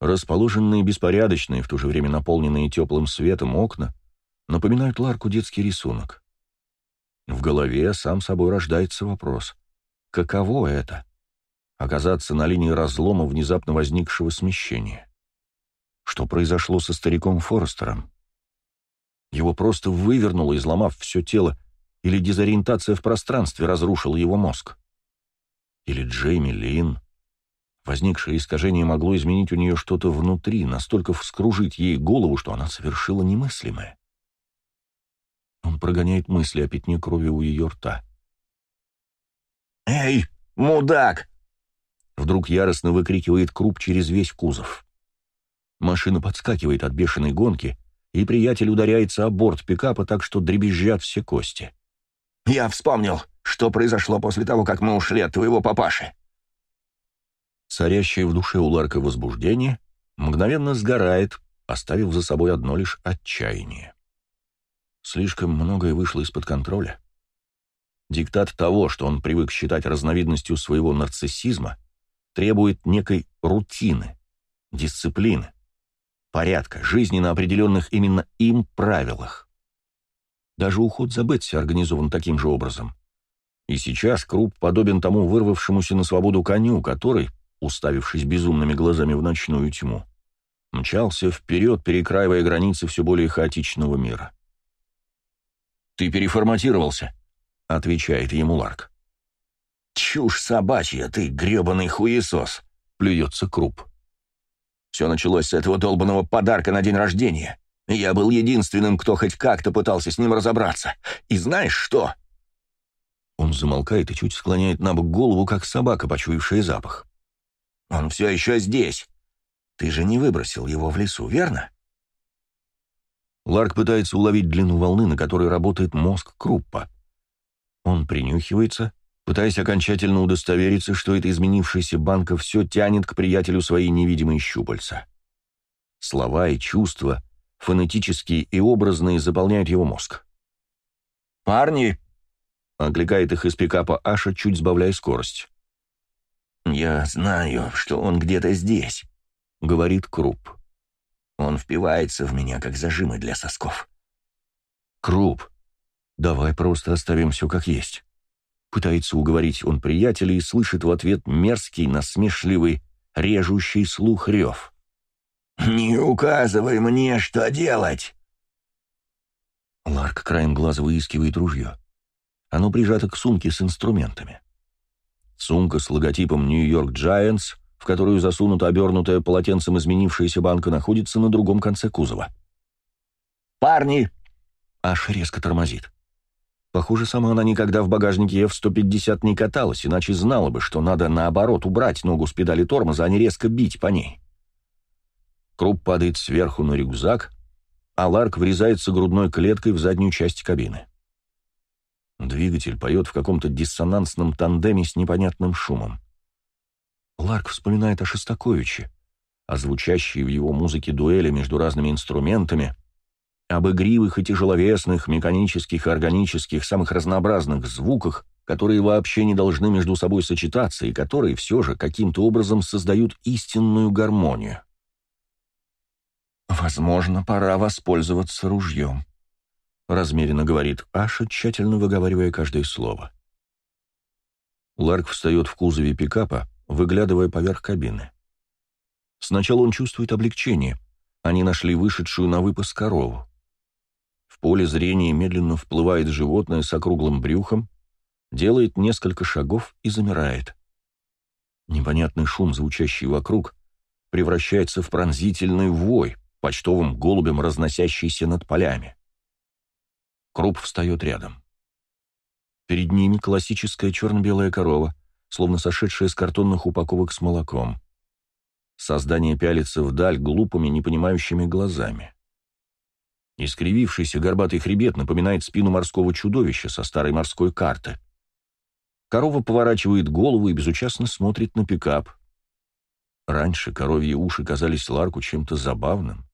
Расположенные беспорядочные, в то же время наполненные теплым светом окна, напоминают Ларку детский рисунок. В голове сам собой рождается вопрос. Каково это? Оказаться на линии разлома внезапно возникшего смещения. Что произошло со стариком Форестером? Его просто вывернуло, изломав все тело, или дезориентация в пространстве разрушила его мозг? Или Джейми Лин? Возникшее искажение могло изменить у нее что-то внутри, настолько вскружить ей голову, что она совершила немыслимое. Он прогоняет мысли о пятне крови у ее рта. «Эй, мудак!» Вдруг яростно выкрикивает Круп через весь кузов. Машина подскакивает от бешеной гонки, и приятель ударяется о борт пикапа так, что дребезжат все кости. «Я вспомнил, что произошло после того, как мы ушли от твоего папаши». Царящее в душе у Ларка возбуждение мгновенно сгорает, оставив за собой одно лишь отчаяние. Слишком многое вышло из-под контроля. Диктат того, что он привык считать разновидностью своего нарциссизма, требует некой рутины, дисциплины, порядка, жизни на определенных именно им правилах. Даже уход за Бетси организован таким же образом. И сейчас Круп подобен тому вырвавшемуся на свободу коню, который, уставившись безумными глазами в ночную тьму, мчался вперед, перекраивая границы все более хаотичного мира. «Ты переформатировался», — отвечает ему Ларк. «Чушь собачья, ты гребаный хуесос», — плюется Круп. «Все началось с этого долбанного подарка на день рождения. Я был единственным, кто хоть как-то пытался с ним разобраться. И знаешь что?» Он замолкает и чуть склоняет на бок голову, как собака, почуявшая запах. «Он все еще здесь. Ты же не выбросил его в лесу, верно?» Ларк пытается уловить длину волны, на которой работает мозг Круппа. Он принюхивается, пытаясь окончательно удостовериться, что эта изменившаяся банка все тянет к приятелю свои невидимые щупальца. Слова и чувства, фонетические и образные, заполняют его мозг. «Парни!» — окликает их из пикапа Аша, чуть сбавляя скорость. «Я знаю, что он где-то здесь», — говорит Круп. Он впивается в меня, как зажимы для сосков. «Круп, давай просто оставим все как есть». Пытается уговорить он приятеля и слышит в ответ мерзкий, насмешливый, режущий слух рев. «Не указывай мне, что делать!» Ларк краем глаза выискивает ружье. Оно прижато к сумке с инструментами. Сумка с логотипом «Нью-Йорк Giants в которую засунута обернутая полотенцем изменившаяся банка, находится на другом конце кузова. «Парни!» Аж резко тормозит. Похоже, сама она никогда в багажнике F-150 не каталась, иначе знала бы, что надо, наоборот, убрать ногу с педали тормоза, а не резко бить по ней. Круп падает сверху на рюкзак, а Ларк врезается грудной клеткой в заднюю часть кабины. Двигатель поет в каком-то диссонансном тандеме с непонятным шумом. Ларк вспоминает о Шостаковиче, о звучащей в его музыке дуэли между разными инструментами, об игривых и тяжеловесных, механических и органических, самых разнообразных звуках, которые вообще не должны между собой сочетаться и которые все же каким-то образом создают истинную гармонию. «Возможно, пора воспользоваться ружьем», — размеренно говорит Аша, тщательно выговаривая каждое слово. Ларк встает в кузове пикапа, выглядывая поверх кабины. Сначала он чувствует облегчение. Они нашли вышедшую на выпас корову. В поле зрения медленно вплывает животное с округлым брюхом, делает несколько шагов и замирает. Непонятный шум, звучащий вокруг, превращается в пронзительный вой, почтовым голубем разносящийся над полями. Круп встает рядом. Перед ними классическая черно-белая корова, словно сошедшая с картонных упаковок с молоком. Создание пялится вдаль глупыми, непонимающими глазами. Искривившийся горбатый хребет напоминает спину морского чудовища со старой морской карты. Корова поворачивает голову и безучастно смотрит на пикап. Раньше коровьи уши казались Ларку чем-то забавным.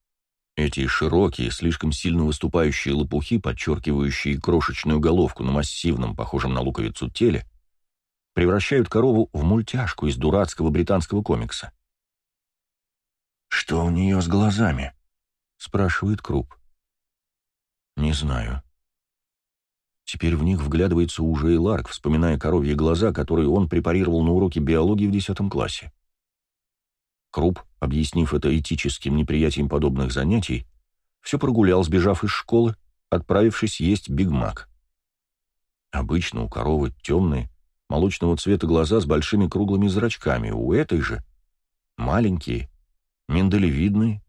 Эти широкие, слишком сильно выступающие лопухи, подчеркивающие крошечную головку на массивном, похожем на луковицу теле, превращают корову в мультяшку из дурацкого британского комикса. «Что у нее с глазами?» — спрашивает Круп. «Не знаю». Теперь в них вглядывается уже и Ларк, вспоминая коровьи глаза, которые он препарировал на уроке биологии в десятом классе. Круп, объяснив это этическим неприятием подобных занятий, все прогулял, сбежав из школы, отправившись есть Биг Мак. Обычно у коровы темные, молочного цвета глаза с большими круглыми зрачками, у этой же маленькие, миндалевидные,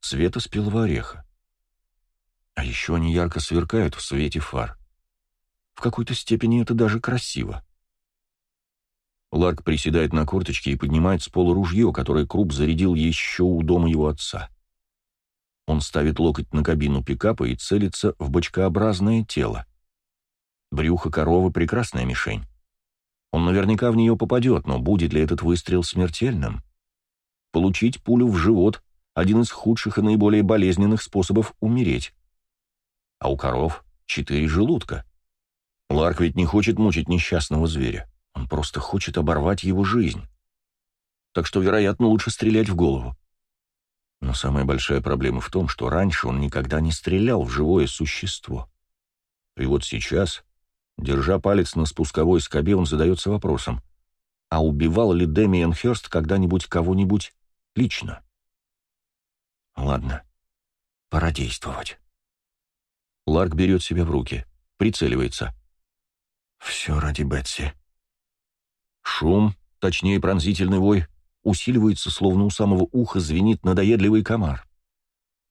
цвета спелого ореха. А еще они ярко сверкают в свете фар. В какой-то степени это даже красиво. Ларк приседает на корточки и поднимает с пола ружье, которое Круп зарядил еще у дома его отца. Он ставит локоть на кабину пикапа и целится в бочкообразное тело. Брюхо коровы — прекрасная мишень. Он наверняка в нее попадет, но будет ли этот выстрел смертельным? Получить пулю в живот — один из худших и наиболее болезненных способов умереть. А у коров четыре желудка. Ларк ведь не хочет мучить несчастного зверя. Он просто хочет оборвать его жизнь. Так что, вероятно, лучше стрелять в голову. Но самая большая проблема в том, что раньше он никогда не стрелял в живое существо. И вот сейчас, держа палец на спусковой скобе, он задается вопросом, а убивал ли Дэмиен Хёрст когда-нибудь кого-нибудь лично? Ладно, пора действовать. Ларк берет себя в руки, прицеливается. Все ради Бетси. Шум, точнее пронзительный вой, усиливается, словно у самого уха звенит надоедливый комар.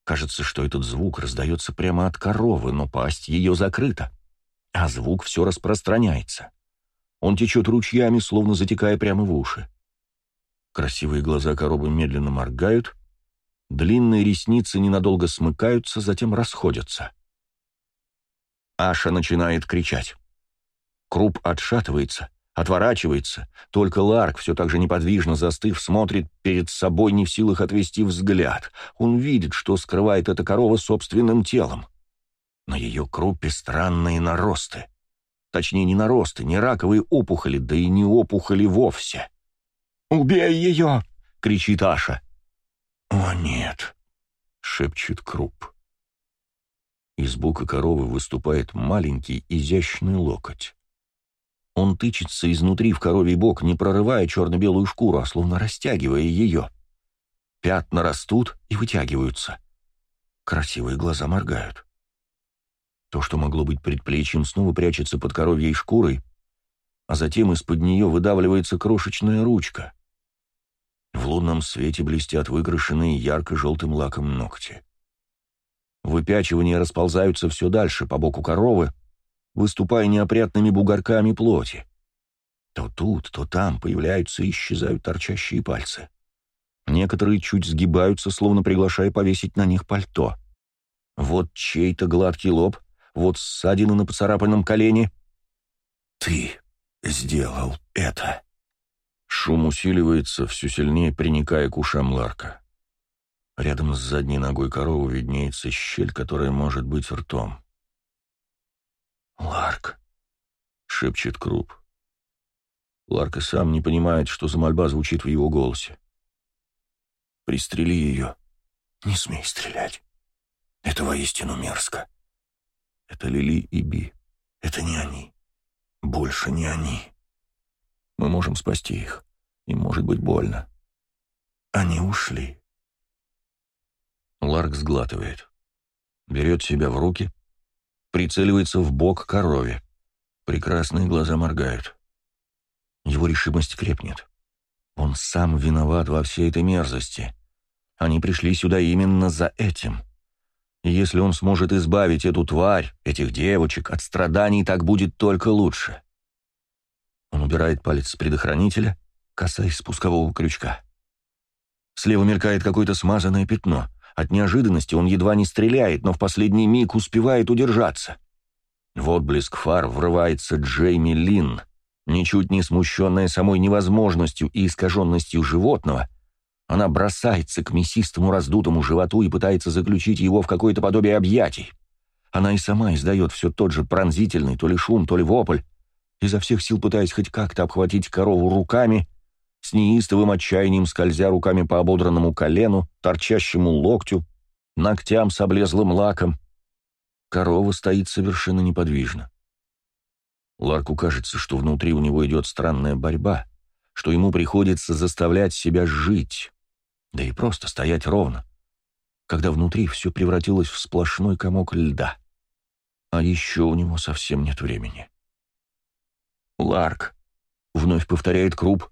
Кажется, что этот звук раздается прямо от коровы, но пасть ее закрыта, а звук все распространяется. Он течет ручьями, словно затекая прямо в уши. Красивые глаза коровы медленно моргают, длинные ресницы ненадолго смыкаются, затем расходятся. Аша начинает кричать. Круп отшатывается, отворачивается. Только Ларк, все так же неподвижно застыв, смотрит перед собой, не в силах отвести взгляд. Он видит, что скрывает эта корова собственным телом. На ее крупе странные наросты. Точнее, не наросты, не раковые опухоли, да и не опухоли вовсе. «Убей ее!» — кричит Аша. «О, нет!» — шепчет Круп. Из бока коровы выступает маленький изящный локоть. Он тычется изнутри в коровий бок, не прорывая черно-белую шкуру, а словно растягивая ее. Пятна растут и вытягиваются. Красивые глаза моргают. То, что могло быть предплечьем, снова прячется под коровьей шкурой, а затем из-под нее выдавливается крошечная ручка. В лунном свете блестят выкрашенные ярко-желтым лаком ногти. Выпячивания расползаются все дальше по боку коровы, выступая неопрятными бугорками плоти. То тут, то там появляются и исчезают торчащие пальцы. Некоторые чуть сгибаются, словно приглашая повесить на них пальто. Вот чей-то гладкий лоб, вот ссадины на поцарапанном колене. «Ты сделал это!» Шум усиливается, все сильнее приникая к ушам Ларка. Рядом с задней ногой коровы виднеется щель, которая может быть ртом. «Ларк», — шепчет Круп. Ларк и сам не понимает, что за мольба звучит в его голосе. «Пристрели ее. Не смей стрелять. Это воистину мерзко. Это Лили и Би. Это не они. Больше не они. Мы можем спасти их. Им может быть больно. Они ушли». Ларк сглатывает. Берет себя в руки — Прицеливается в бок корове. Прекрасные глаза моргают. Его решимость крепнет. Он сам виноват во всей этой мерзости. Они пришли сюда именно за этим. И если он сможет избавить эту тварь, этих девочек, от страданий, так будет только лучше. Он убирает палец с предохранителя, касаясь спускового крючка. Слева мелькает какое-то смазанное пятно. От неожиданности он едва не стреляет, но в последний миг успевает удержаться. В отблеск фар врывается Джейми Лин, ничуть не смущенная самой невозможностью и искаженностью животного, она бросается к мясистому раздутому животу и пытается заключить его в какое-то подобие объятий. Она и сама издает все тот же пронзительный то ли шум, то ли вопль, изо всех сил пытаясь хоть как-то обхватить корову руками, с неистовым отчаянием скользя руками по ободранному колену, торчащему локтю, ногтям с облезлым лаком. Корова стоит совершенно неподвижно. Ларку кажется, что внутри у него идет странная борьба, что ему приходится заставлять себя жить, да и просто стоять ровно, когда внутри все превратилось в сплошной комок льда. А еще у него совсем нет времени. «Ларк», — вновь повторяет Круп.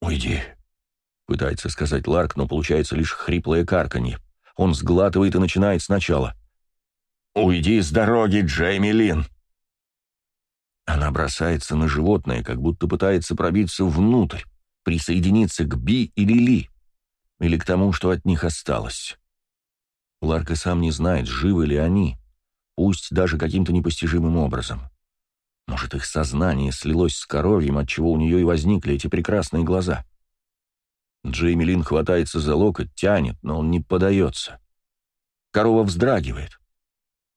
«Уйди», — пытается сказать Ларк, но получается лишь хриплое карканье. Он сглатывает и начинает сначала. «Уйди с дороги, Джейми Лин!» Она бросается на животное, как будто пытается пробиться внутрь, присоединиться к Би или Ли, или к тому, что от них осталось. Ларка сам не знает, живы ли они, пусть даже каким-то непостижимым образом. Может, их сознание слилось с коровьем, отчего у нее и возникли эти прекрасные глаза. Джейми Лин хватается за локоть, тянет, но он не подается. Корова вздрагивает.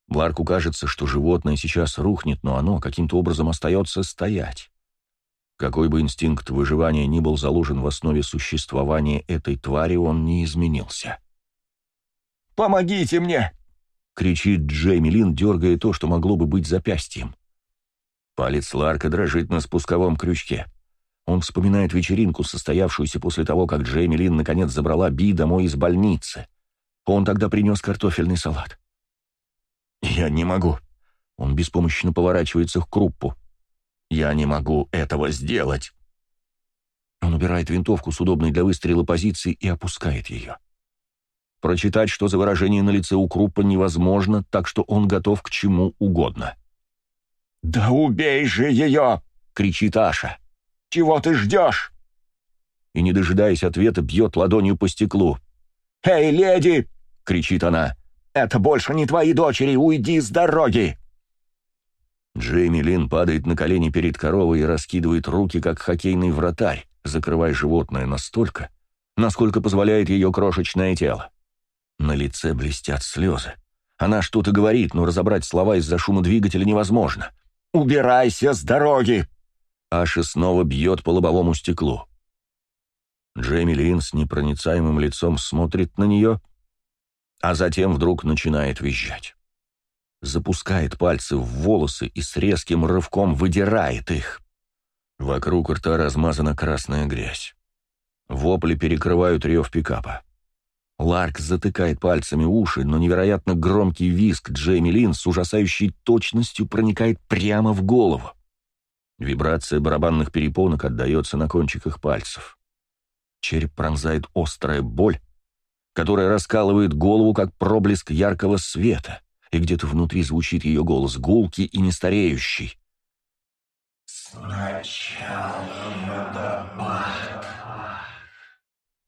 Ларку кажется, что животное сейчас рухнет, но оно каким-то образом остается стоять. Какой бы инстинкт выживания ни был заложен в основе существования этой твари, он не изменился. «Помогите мне!» — кричит Джейми Лин, дергая то, что могло бы быть запястьем. Палец Ларка дрожит на спусковом крючке. Он вспоминает вечеринку, состоявшуюся после того, как Джейми Лин наконец забрала Би домой из больницы. Он тогда принес картофельный салат. «Я не могу». Он беспомощно поворачивается к Круппу. «Я не могу этого сделать». Он убирает винтовку с удобной для выстрела позиции и опускает ее. Прочитать, что за выражение на лице у Круппа невозможно, так что он готов к чему угодно. «Да убей же ее!» — кричит Аша. «Чего ты ждешь?» И, не дожидаясь ответа, бьет ладонью по стеклу. «Эй, леди!» — кричит она. Это больше не твои дочери, уйди с дороги!» Джейми Лин падает на колени перед коровой и раскидывает руки, как хоккейный вратарь, закрывая животное настолько, насколько позволяет ее крошечное тело. На лице блестят слезы. Она что-то говорит, но разобрать слова из-за шума двигателя невозможно. «Убирайся с дороги!» Аша снова бьет по лобовому стеклу. Джейми Лин с непроницаемым лицом смотрит на нее, а затем вдруг начинает визжать. Запускает пальцы в волосы и с резким рывком выдирает их. Вокруг рта размазана красная грязь. Вопли перекрывают рев пикапа. Ларк затыкает пальцами уши, но невероятно громкий визг Джейми Лин с ужасающей точностью проникает прямо в голову. Вибрация барабанных перепонок отдается на кончиках пальцев. Череп пронзает острая боль, которая раскалывает голову, как проблеск яркого света, и где-то внутри звучит ее голос, гулкий и нестареющий. «Сначала водопад».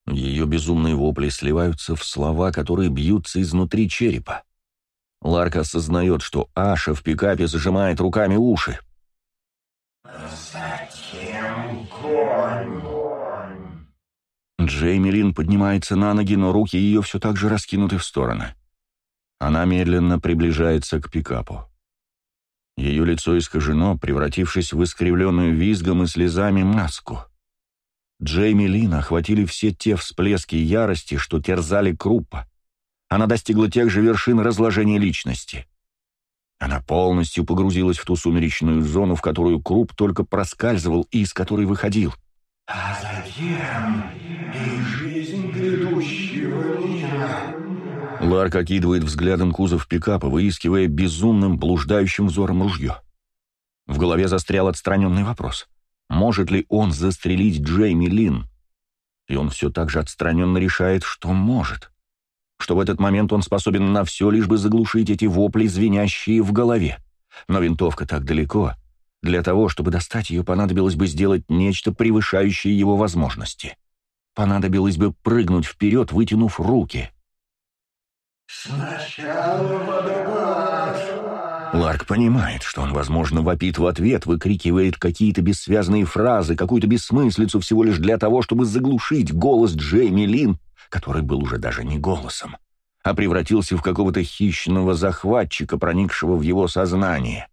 Ее безумные вопли сливаются в слова, которые бьются изнутри черепа. Ларк осознает, что Аша в пикапе зажимает руками уши. «Затем конь». Джейми Лин поднимается на ноги, но руки ее все так же раскинуты в стороны. Она медленно приближается к пикапу. Ее лицо искажено, превратившись в искривленную визгом и слезами маску. Джейми Лин охватили все те всплески ярости, что терзали Круппа. Она достигла тех же вершин разложения личности. Она полностью погрузилась в ту сумеречную зону, в которую Круп только проскальзывал и из которой выходил — а затем и жизнь грядущего мира. Ларк окидывает взглядом кузов пикапа, выискивая безумным, блуждающим взором ружье. В голове застрял отстраненный вопрос. Может ли он застрелить Джейми Лин? И он все так же отстраненно решает, что может. Что в этот момент он способен на все, лишь бы заглушить эти вопли, звенящие в голове. Но винтовка так далеко. Для того, чтобы достать ее, понадобилось бы сделать нечто, превышающее его возможности. Понадобилось бы прыгнуть вперед, вытянув руки. «Сначала водопад!» Ларк понимает, что он, возможно, вопит в ответ, выкрикивает какие-то бессвязные фразы, какую-то бессмыслицу всего лишь для того, чтобы заглушить голос Джейми Лин, который был уже даже не голосом, а превратился в какого-то хищного захватчика, проникшего в его сознание.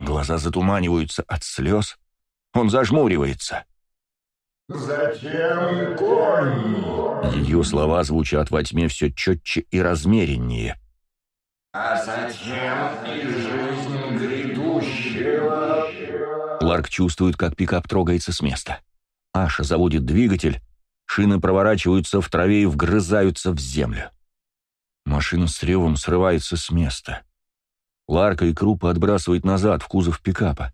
Глаза затуманиваются от слез, он зажмуривается. «Затем конь!» Ее слова звучат во тьме все четче и размереннее. «А затем и жизнь грядущего!» Ларк чувствует, как пикап трогается с места. Аша заводит двигатель, шины проворачиваются в траве и вгрызаются в землю. Машина с ревом срывается с места. Ларка и Крупа отбрасывает назад в кузов пикапа.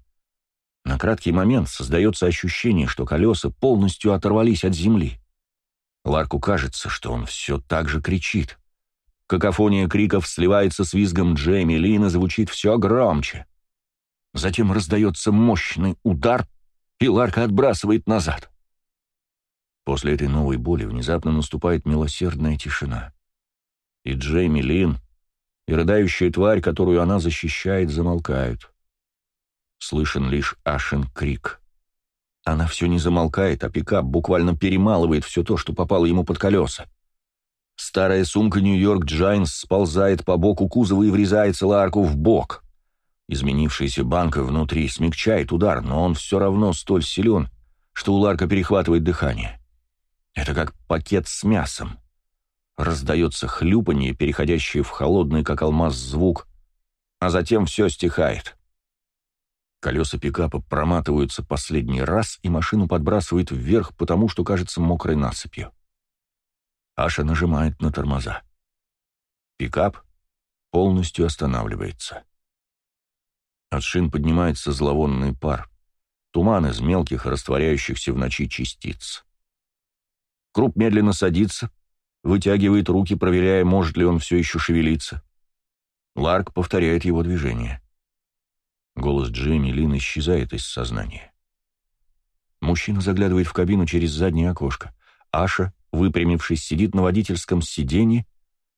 На краткий момент создается ощущение, что колеса полностью оторвались от земли. Ларку кажется, что он все так же кричит. Какофония криков сливается с визгом Джейми Лина, звучит все громче. Затем раздается мощный удар, и Ларка отбрасывает назад. После этой новой боли внезапно наступает милосердная тишина. И Джейми Лин, и рыдающая тварь, которую она защищает, замолкают. Слышен лишь Ашен крик. Она все не замолкает, а пикап буквально перемалывает все то, что попало ему под колеса. Старая сумка Нью-Йорк Джайентс сползает по боку кузова и врезается Ларку в бок. Изменившаяся банка внутри смягчает удар, но он все равно столь силен, что у Ларка перехватывает дыхание. Это как пакет с мясом. Раздается хлюпанье, переходящее в холодный, как алмаз, звук, а затем все стихает. Колеса пикапа проматываются последний раз, и машину подбрасывает вверх, потому что кажется мокрой насыпью. Аша нажимает на тормоза. Пикап полностью останавливается. От шин поднимается зловонный пар, туман из мелких, растворяющихся в ночи частиц. Круп медленно садится, вытягивает руки, проверяя, может ли он все еще шевелиться. Ларк повторяет его движение. Голос Джейми Лин исчезает из сознания. Мужчина заглядывает в кабину через заднее окошко. Аша, выпрямившись, сидит на водительском сиденье,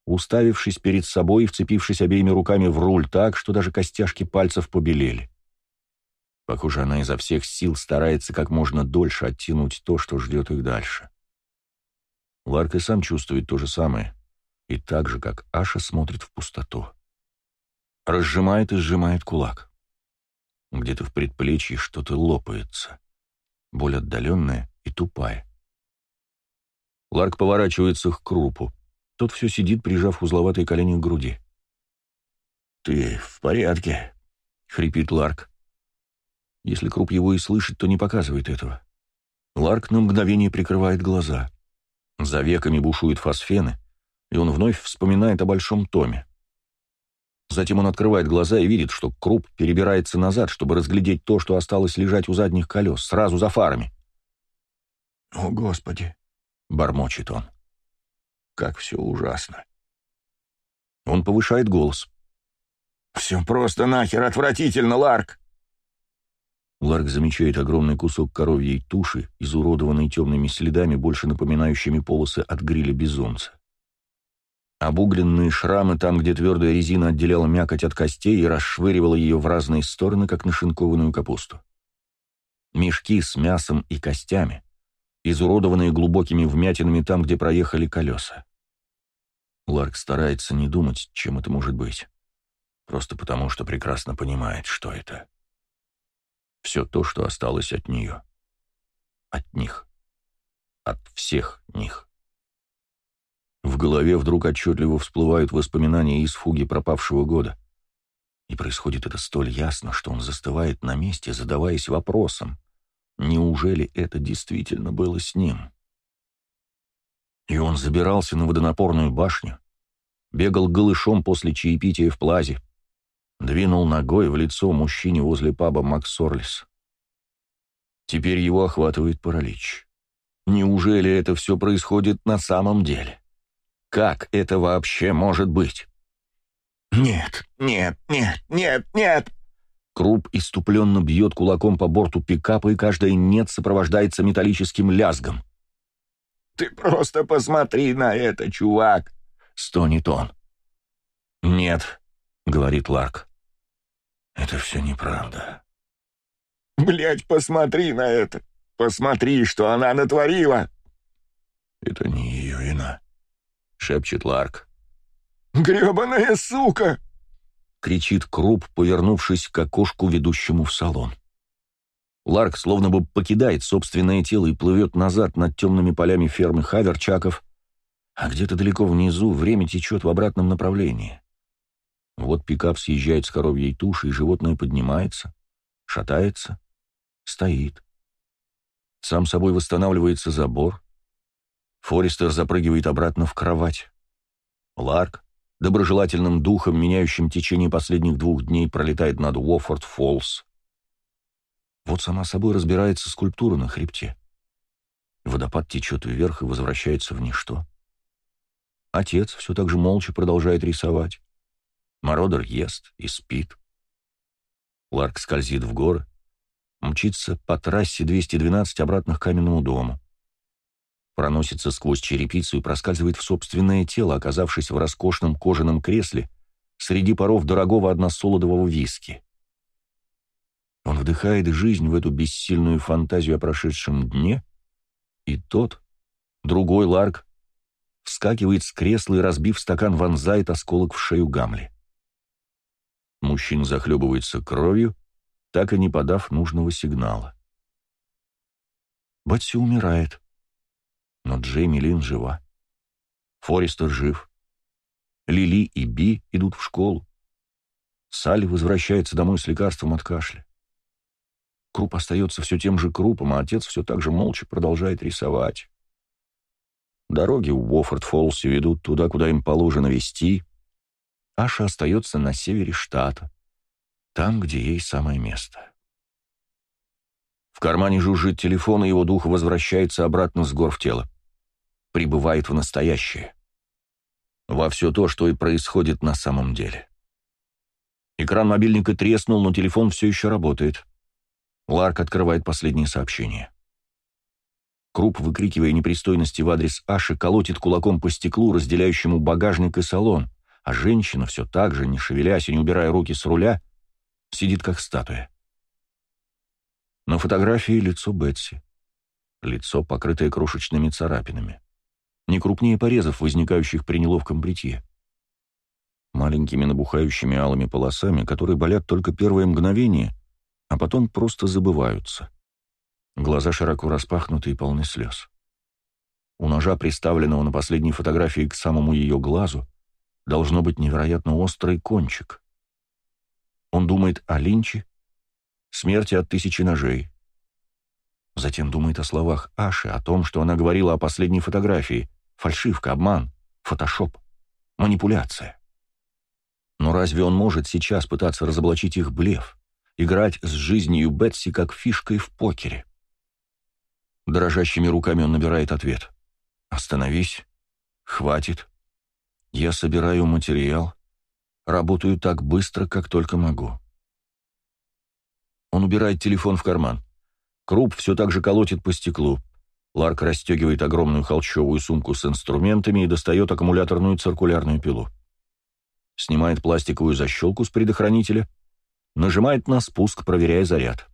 уставившись перед собой и вцепившись обеими руками в руль так, что даже костяшки пальцев побелели. Похоже, она изо всех сил старается как можно дольше оттянуть то, что ждет их дальше. Ларк и сам чувствует то же самое, и так же, как Аша смотрит в пустоту. Разжимает и сжимает кулак. Где-то в предплечье что-то лопается. Боль отдаленная и тупая. Ларк поворачивается к крупу. Тот все сидит, прижав узловатые колени к груди. «Ты в порядке?» — хрипит Ларк. Если Круп его и слышит, то не показывает этого. Ларк на мгновение прикрывает глаза. За веками бушуют фосфены, и он вновь вспоминает о большом томе. Затем он открывает глаза и видит, что Круп перебирается назад, чтобы разглядеть то, что осталось лежать у задних колес, сразу за фарами. «О, Господи!» — бормочет он. «Как все ужасно!» Он повышает голос. «Все просто нахер отвратительно, Ларк!» Ларк замечает огромный кусок коровьей туши, изуродованный темными следами, больше напоминающими полосы от гриля безумца. Обугленные шрамы там, где твердая резина отделяла мякоть от костей и расшвыривала ее в разные стороны, как нашинкованную капусту. Мешки с мясом и костями, изуродованные глубокими вмятинами там, где проехали колеса. Ларк старается не думать, чем это может быть, просто потому, что прекрасно понимает, что это. Все то, что осталось от нее. От них. От всех них. В голове вдруг отчетливо всплывают воспоминания из фуги пропавшего года. И происходит это столь ясно, что он застывает на месте, задаваясь вопросом, неужели это действительно было с ним? И он забирался на водонапорную башню, бегал голышом после чаепития в плазе, двинул ногой в лицо мужчине возле паба Максорлис. Теперь его охватывает паралич. Неужели это все происходит на самом деле? Как это вообще может быть? «Нет, нет, нет, нет, нет!» Круп иступленно бьет кулаком по борту пикапа, и каждое «нет» сопровождается металлическим лязгом. «Ты просто посмотри на это, чувак!» — стонет он. «Нет», — говорит Ларк. «Это все неправда». «Блядь, посмотри на это! Посмотри, что она натворила!» «Это не ее вина», — шепчет Ларк. «Гребаная сука!» — кричит Круп, повернувшись к окошку, ведущему в салон. Ларк словно бы покидает собственное тело и плывет назад над темными полями фермы Хаверчаков, а где-то далеко внизу время течет в обратном направлении. Вот пикап съезжает с коровьей туши, и животное поднимается, шатается, стоит. Сам собой восстанавливается забор. Форестер запрыгивает обратно в кровать. Ларк, доброжелательным духом, меняющим течение последних двух дней, пролетает над Уоффорд-Фоллс. Вот сама собой разбирается скульптура на хребте. Водопад течет вверх и возвращается в ничто. Отец все так же молча продолжает рисовать. Мародер ест и спит. Ларк скользит в горы, мчится по трассе 212 обратно к каменному дому. Проносится сквозь черепицу и проскальзывает в собственное тело, оказавшись в роскошном кожаном кресле среди паров дорогого односолодового виски. Он вдыхает жизнь в эту бессильную фантазию о прошедшем дне, и тот, другой Ларк, вскакивает с кресла и, разбив стакан, вонзает осколок в шею Гамли. Мужчина захлебывается кровью, так и не подав нужного сигнала. Батси умирает, но Джейми Лин жива. Форестер жив. Лили и Би идут в школу. Салли возвращается домой с лекарством от кашля. Круп остается все тем же крупом, а отец все так же молча продолжает рисовать. Дороги в Уоффорд-Фоллсе ведут туда, куда им положено вести. Аша остается на севере штата, там, где ей самое место. В кармане жужжит телефон, и его дух возвращается обратно с гор в тело. Прибывает в настоящее. Во все то, что и происходит на самом деле. Экран мобильника треснул, но телефон все еще работает. Ларк открывает последнее сообщение. Круп, выкрикивая непристойности в адрес Аши, колотит кулаком по стеклу, разделяющему багажник и салон, а женщина, все так же, не шевелясь и не убирая руки с руля, сидит как статуя. На фотографии лицо Бетси. Лицо, покрытое крошечными царапинами. Не крупнее порезов, возникающих при неловком бритье. Маленькими набухающими алыми полосами, которые болят только первое мгновение — а потом просто забываются. Глаза широко распахнуты и полны слез. У ножа, приставленного на последней фотографии к самому ее глазу, должно быть невероятно острый кончик. Он думает о Линче, смерти от тысячи ножей. Затем думает о словах Аши, о том, что она говорила о последней фотографии. Фальшивка, обман, фотошоп, манипуляция. Но разве он может сейчас пытаться разоблачить их блеф? играть с жизнью Бетси как фишкой в покере. Дрожащими руками он набирает ответ. «Остановись. Хватит. Я собираю материал. Работаю так быстро, как только могу». Он убирает телефон в карман. Круп все так же колотит по стеклу. Ларк расстегивает огромную холщовую сумку с инструментами и достает аккумуляторную циркулярную пилу. Снимает пластиковую защелку с предохранителя — Нажимает на спуск, проверяя заряд.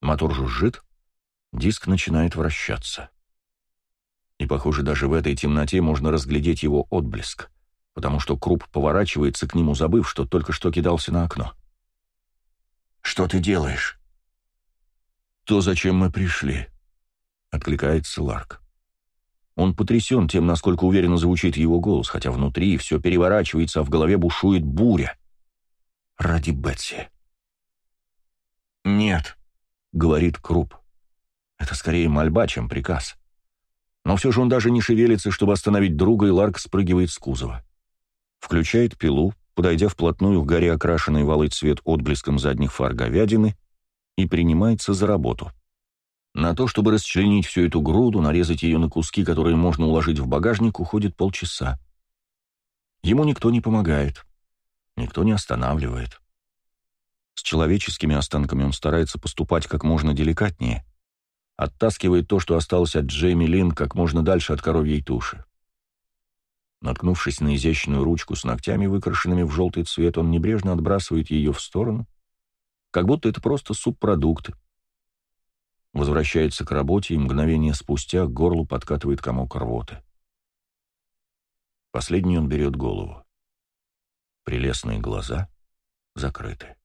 Мотор жужжит, диск начинает вращаться. И, похоже, даже в этой темноте можно разглядеть его отблеск, потому что Круп поворачивается к нему, забыв, что только что кидался на окно. «Что ты делаешь?» «То, зачем мы пришли», — откликается Ларк. Он потрясен тем, насколько уверенно звучит его голос, хотя внутри все переворачивается, а в голове бушует буря ради Бетси. «Нет», — говорит Круп. Это скорее мольба, чем приказ. Но все же он даже не шевелится, чтобы остановить друга, и Ларк спрыгивает с кузова. включает пилу, подойдя вплотную к горе окрашенной в алый цвет отблеском задних фар говядины, и принимается за работу. На то, чтобы расчленить всю эту груду, нарезать ее на куски, которые можно уложить в багажник, уходит полчаса. Ему никто не помогает, никто не останавливает. С человеческими останками он старается поступать как можно деликатнее, оттаскивает то, что осталось от Джейми Лин, как можно дальше от коровьей туши. Наткнувшись на изящную ручку с ногтями, выкрашенными в желтый цвет, он небрежно отбрасывает ее в сторону, как будто это просто субпродукты, возвращается к работе и мгновение спустя к горлу подкатывает комок рвоты. Последний он берет голову. Прелестные глаза закрыты.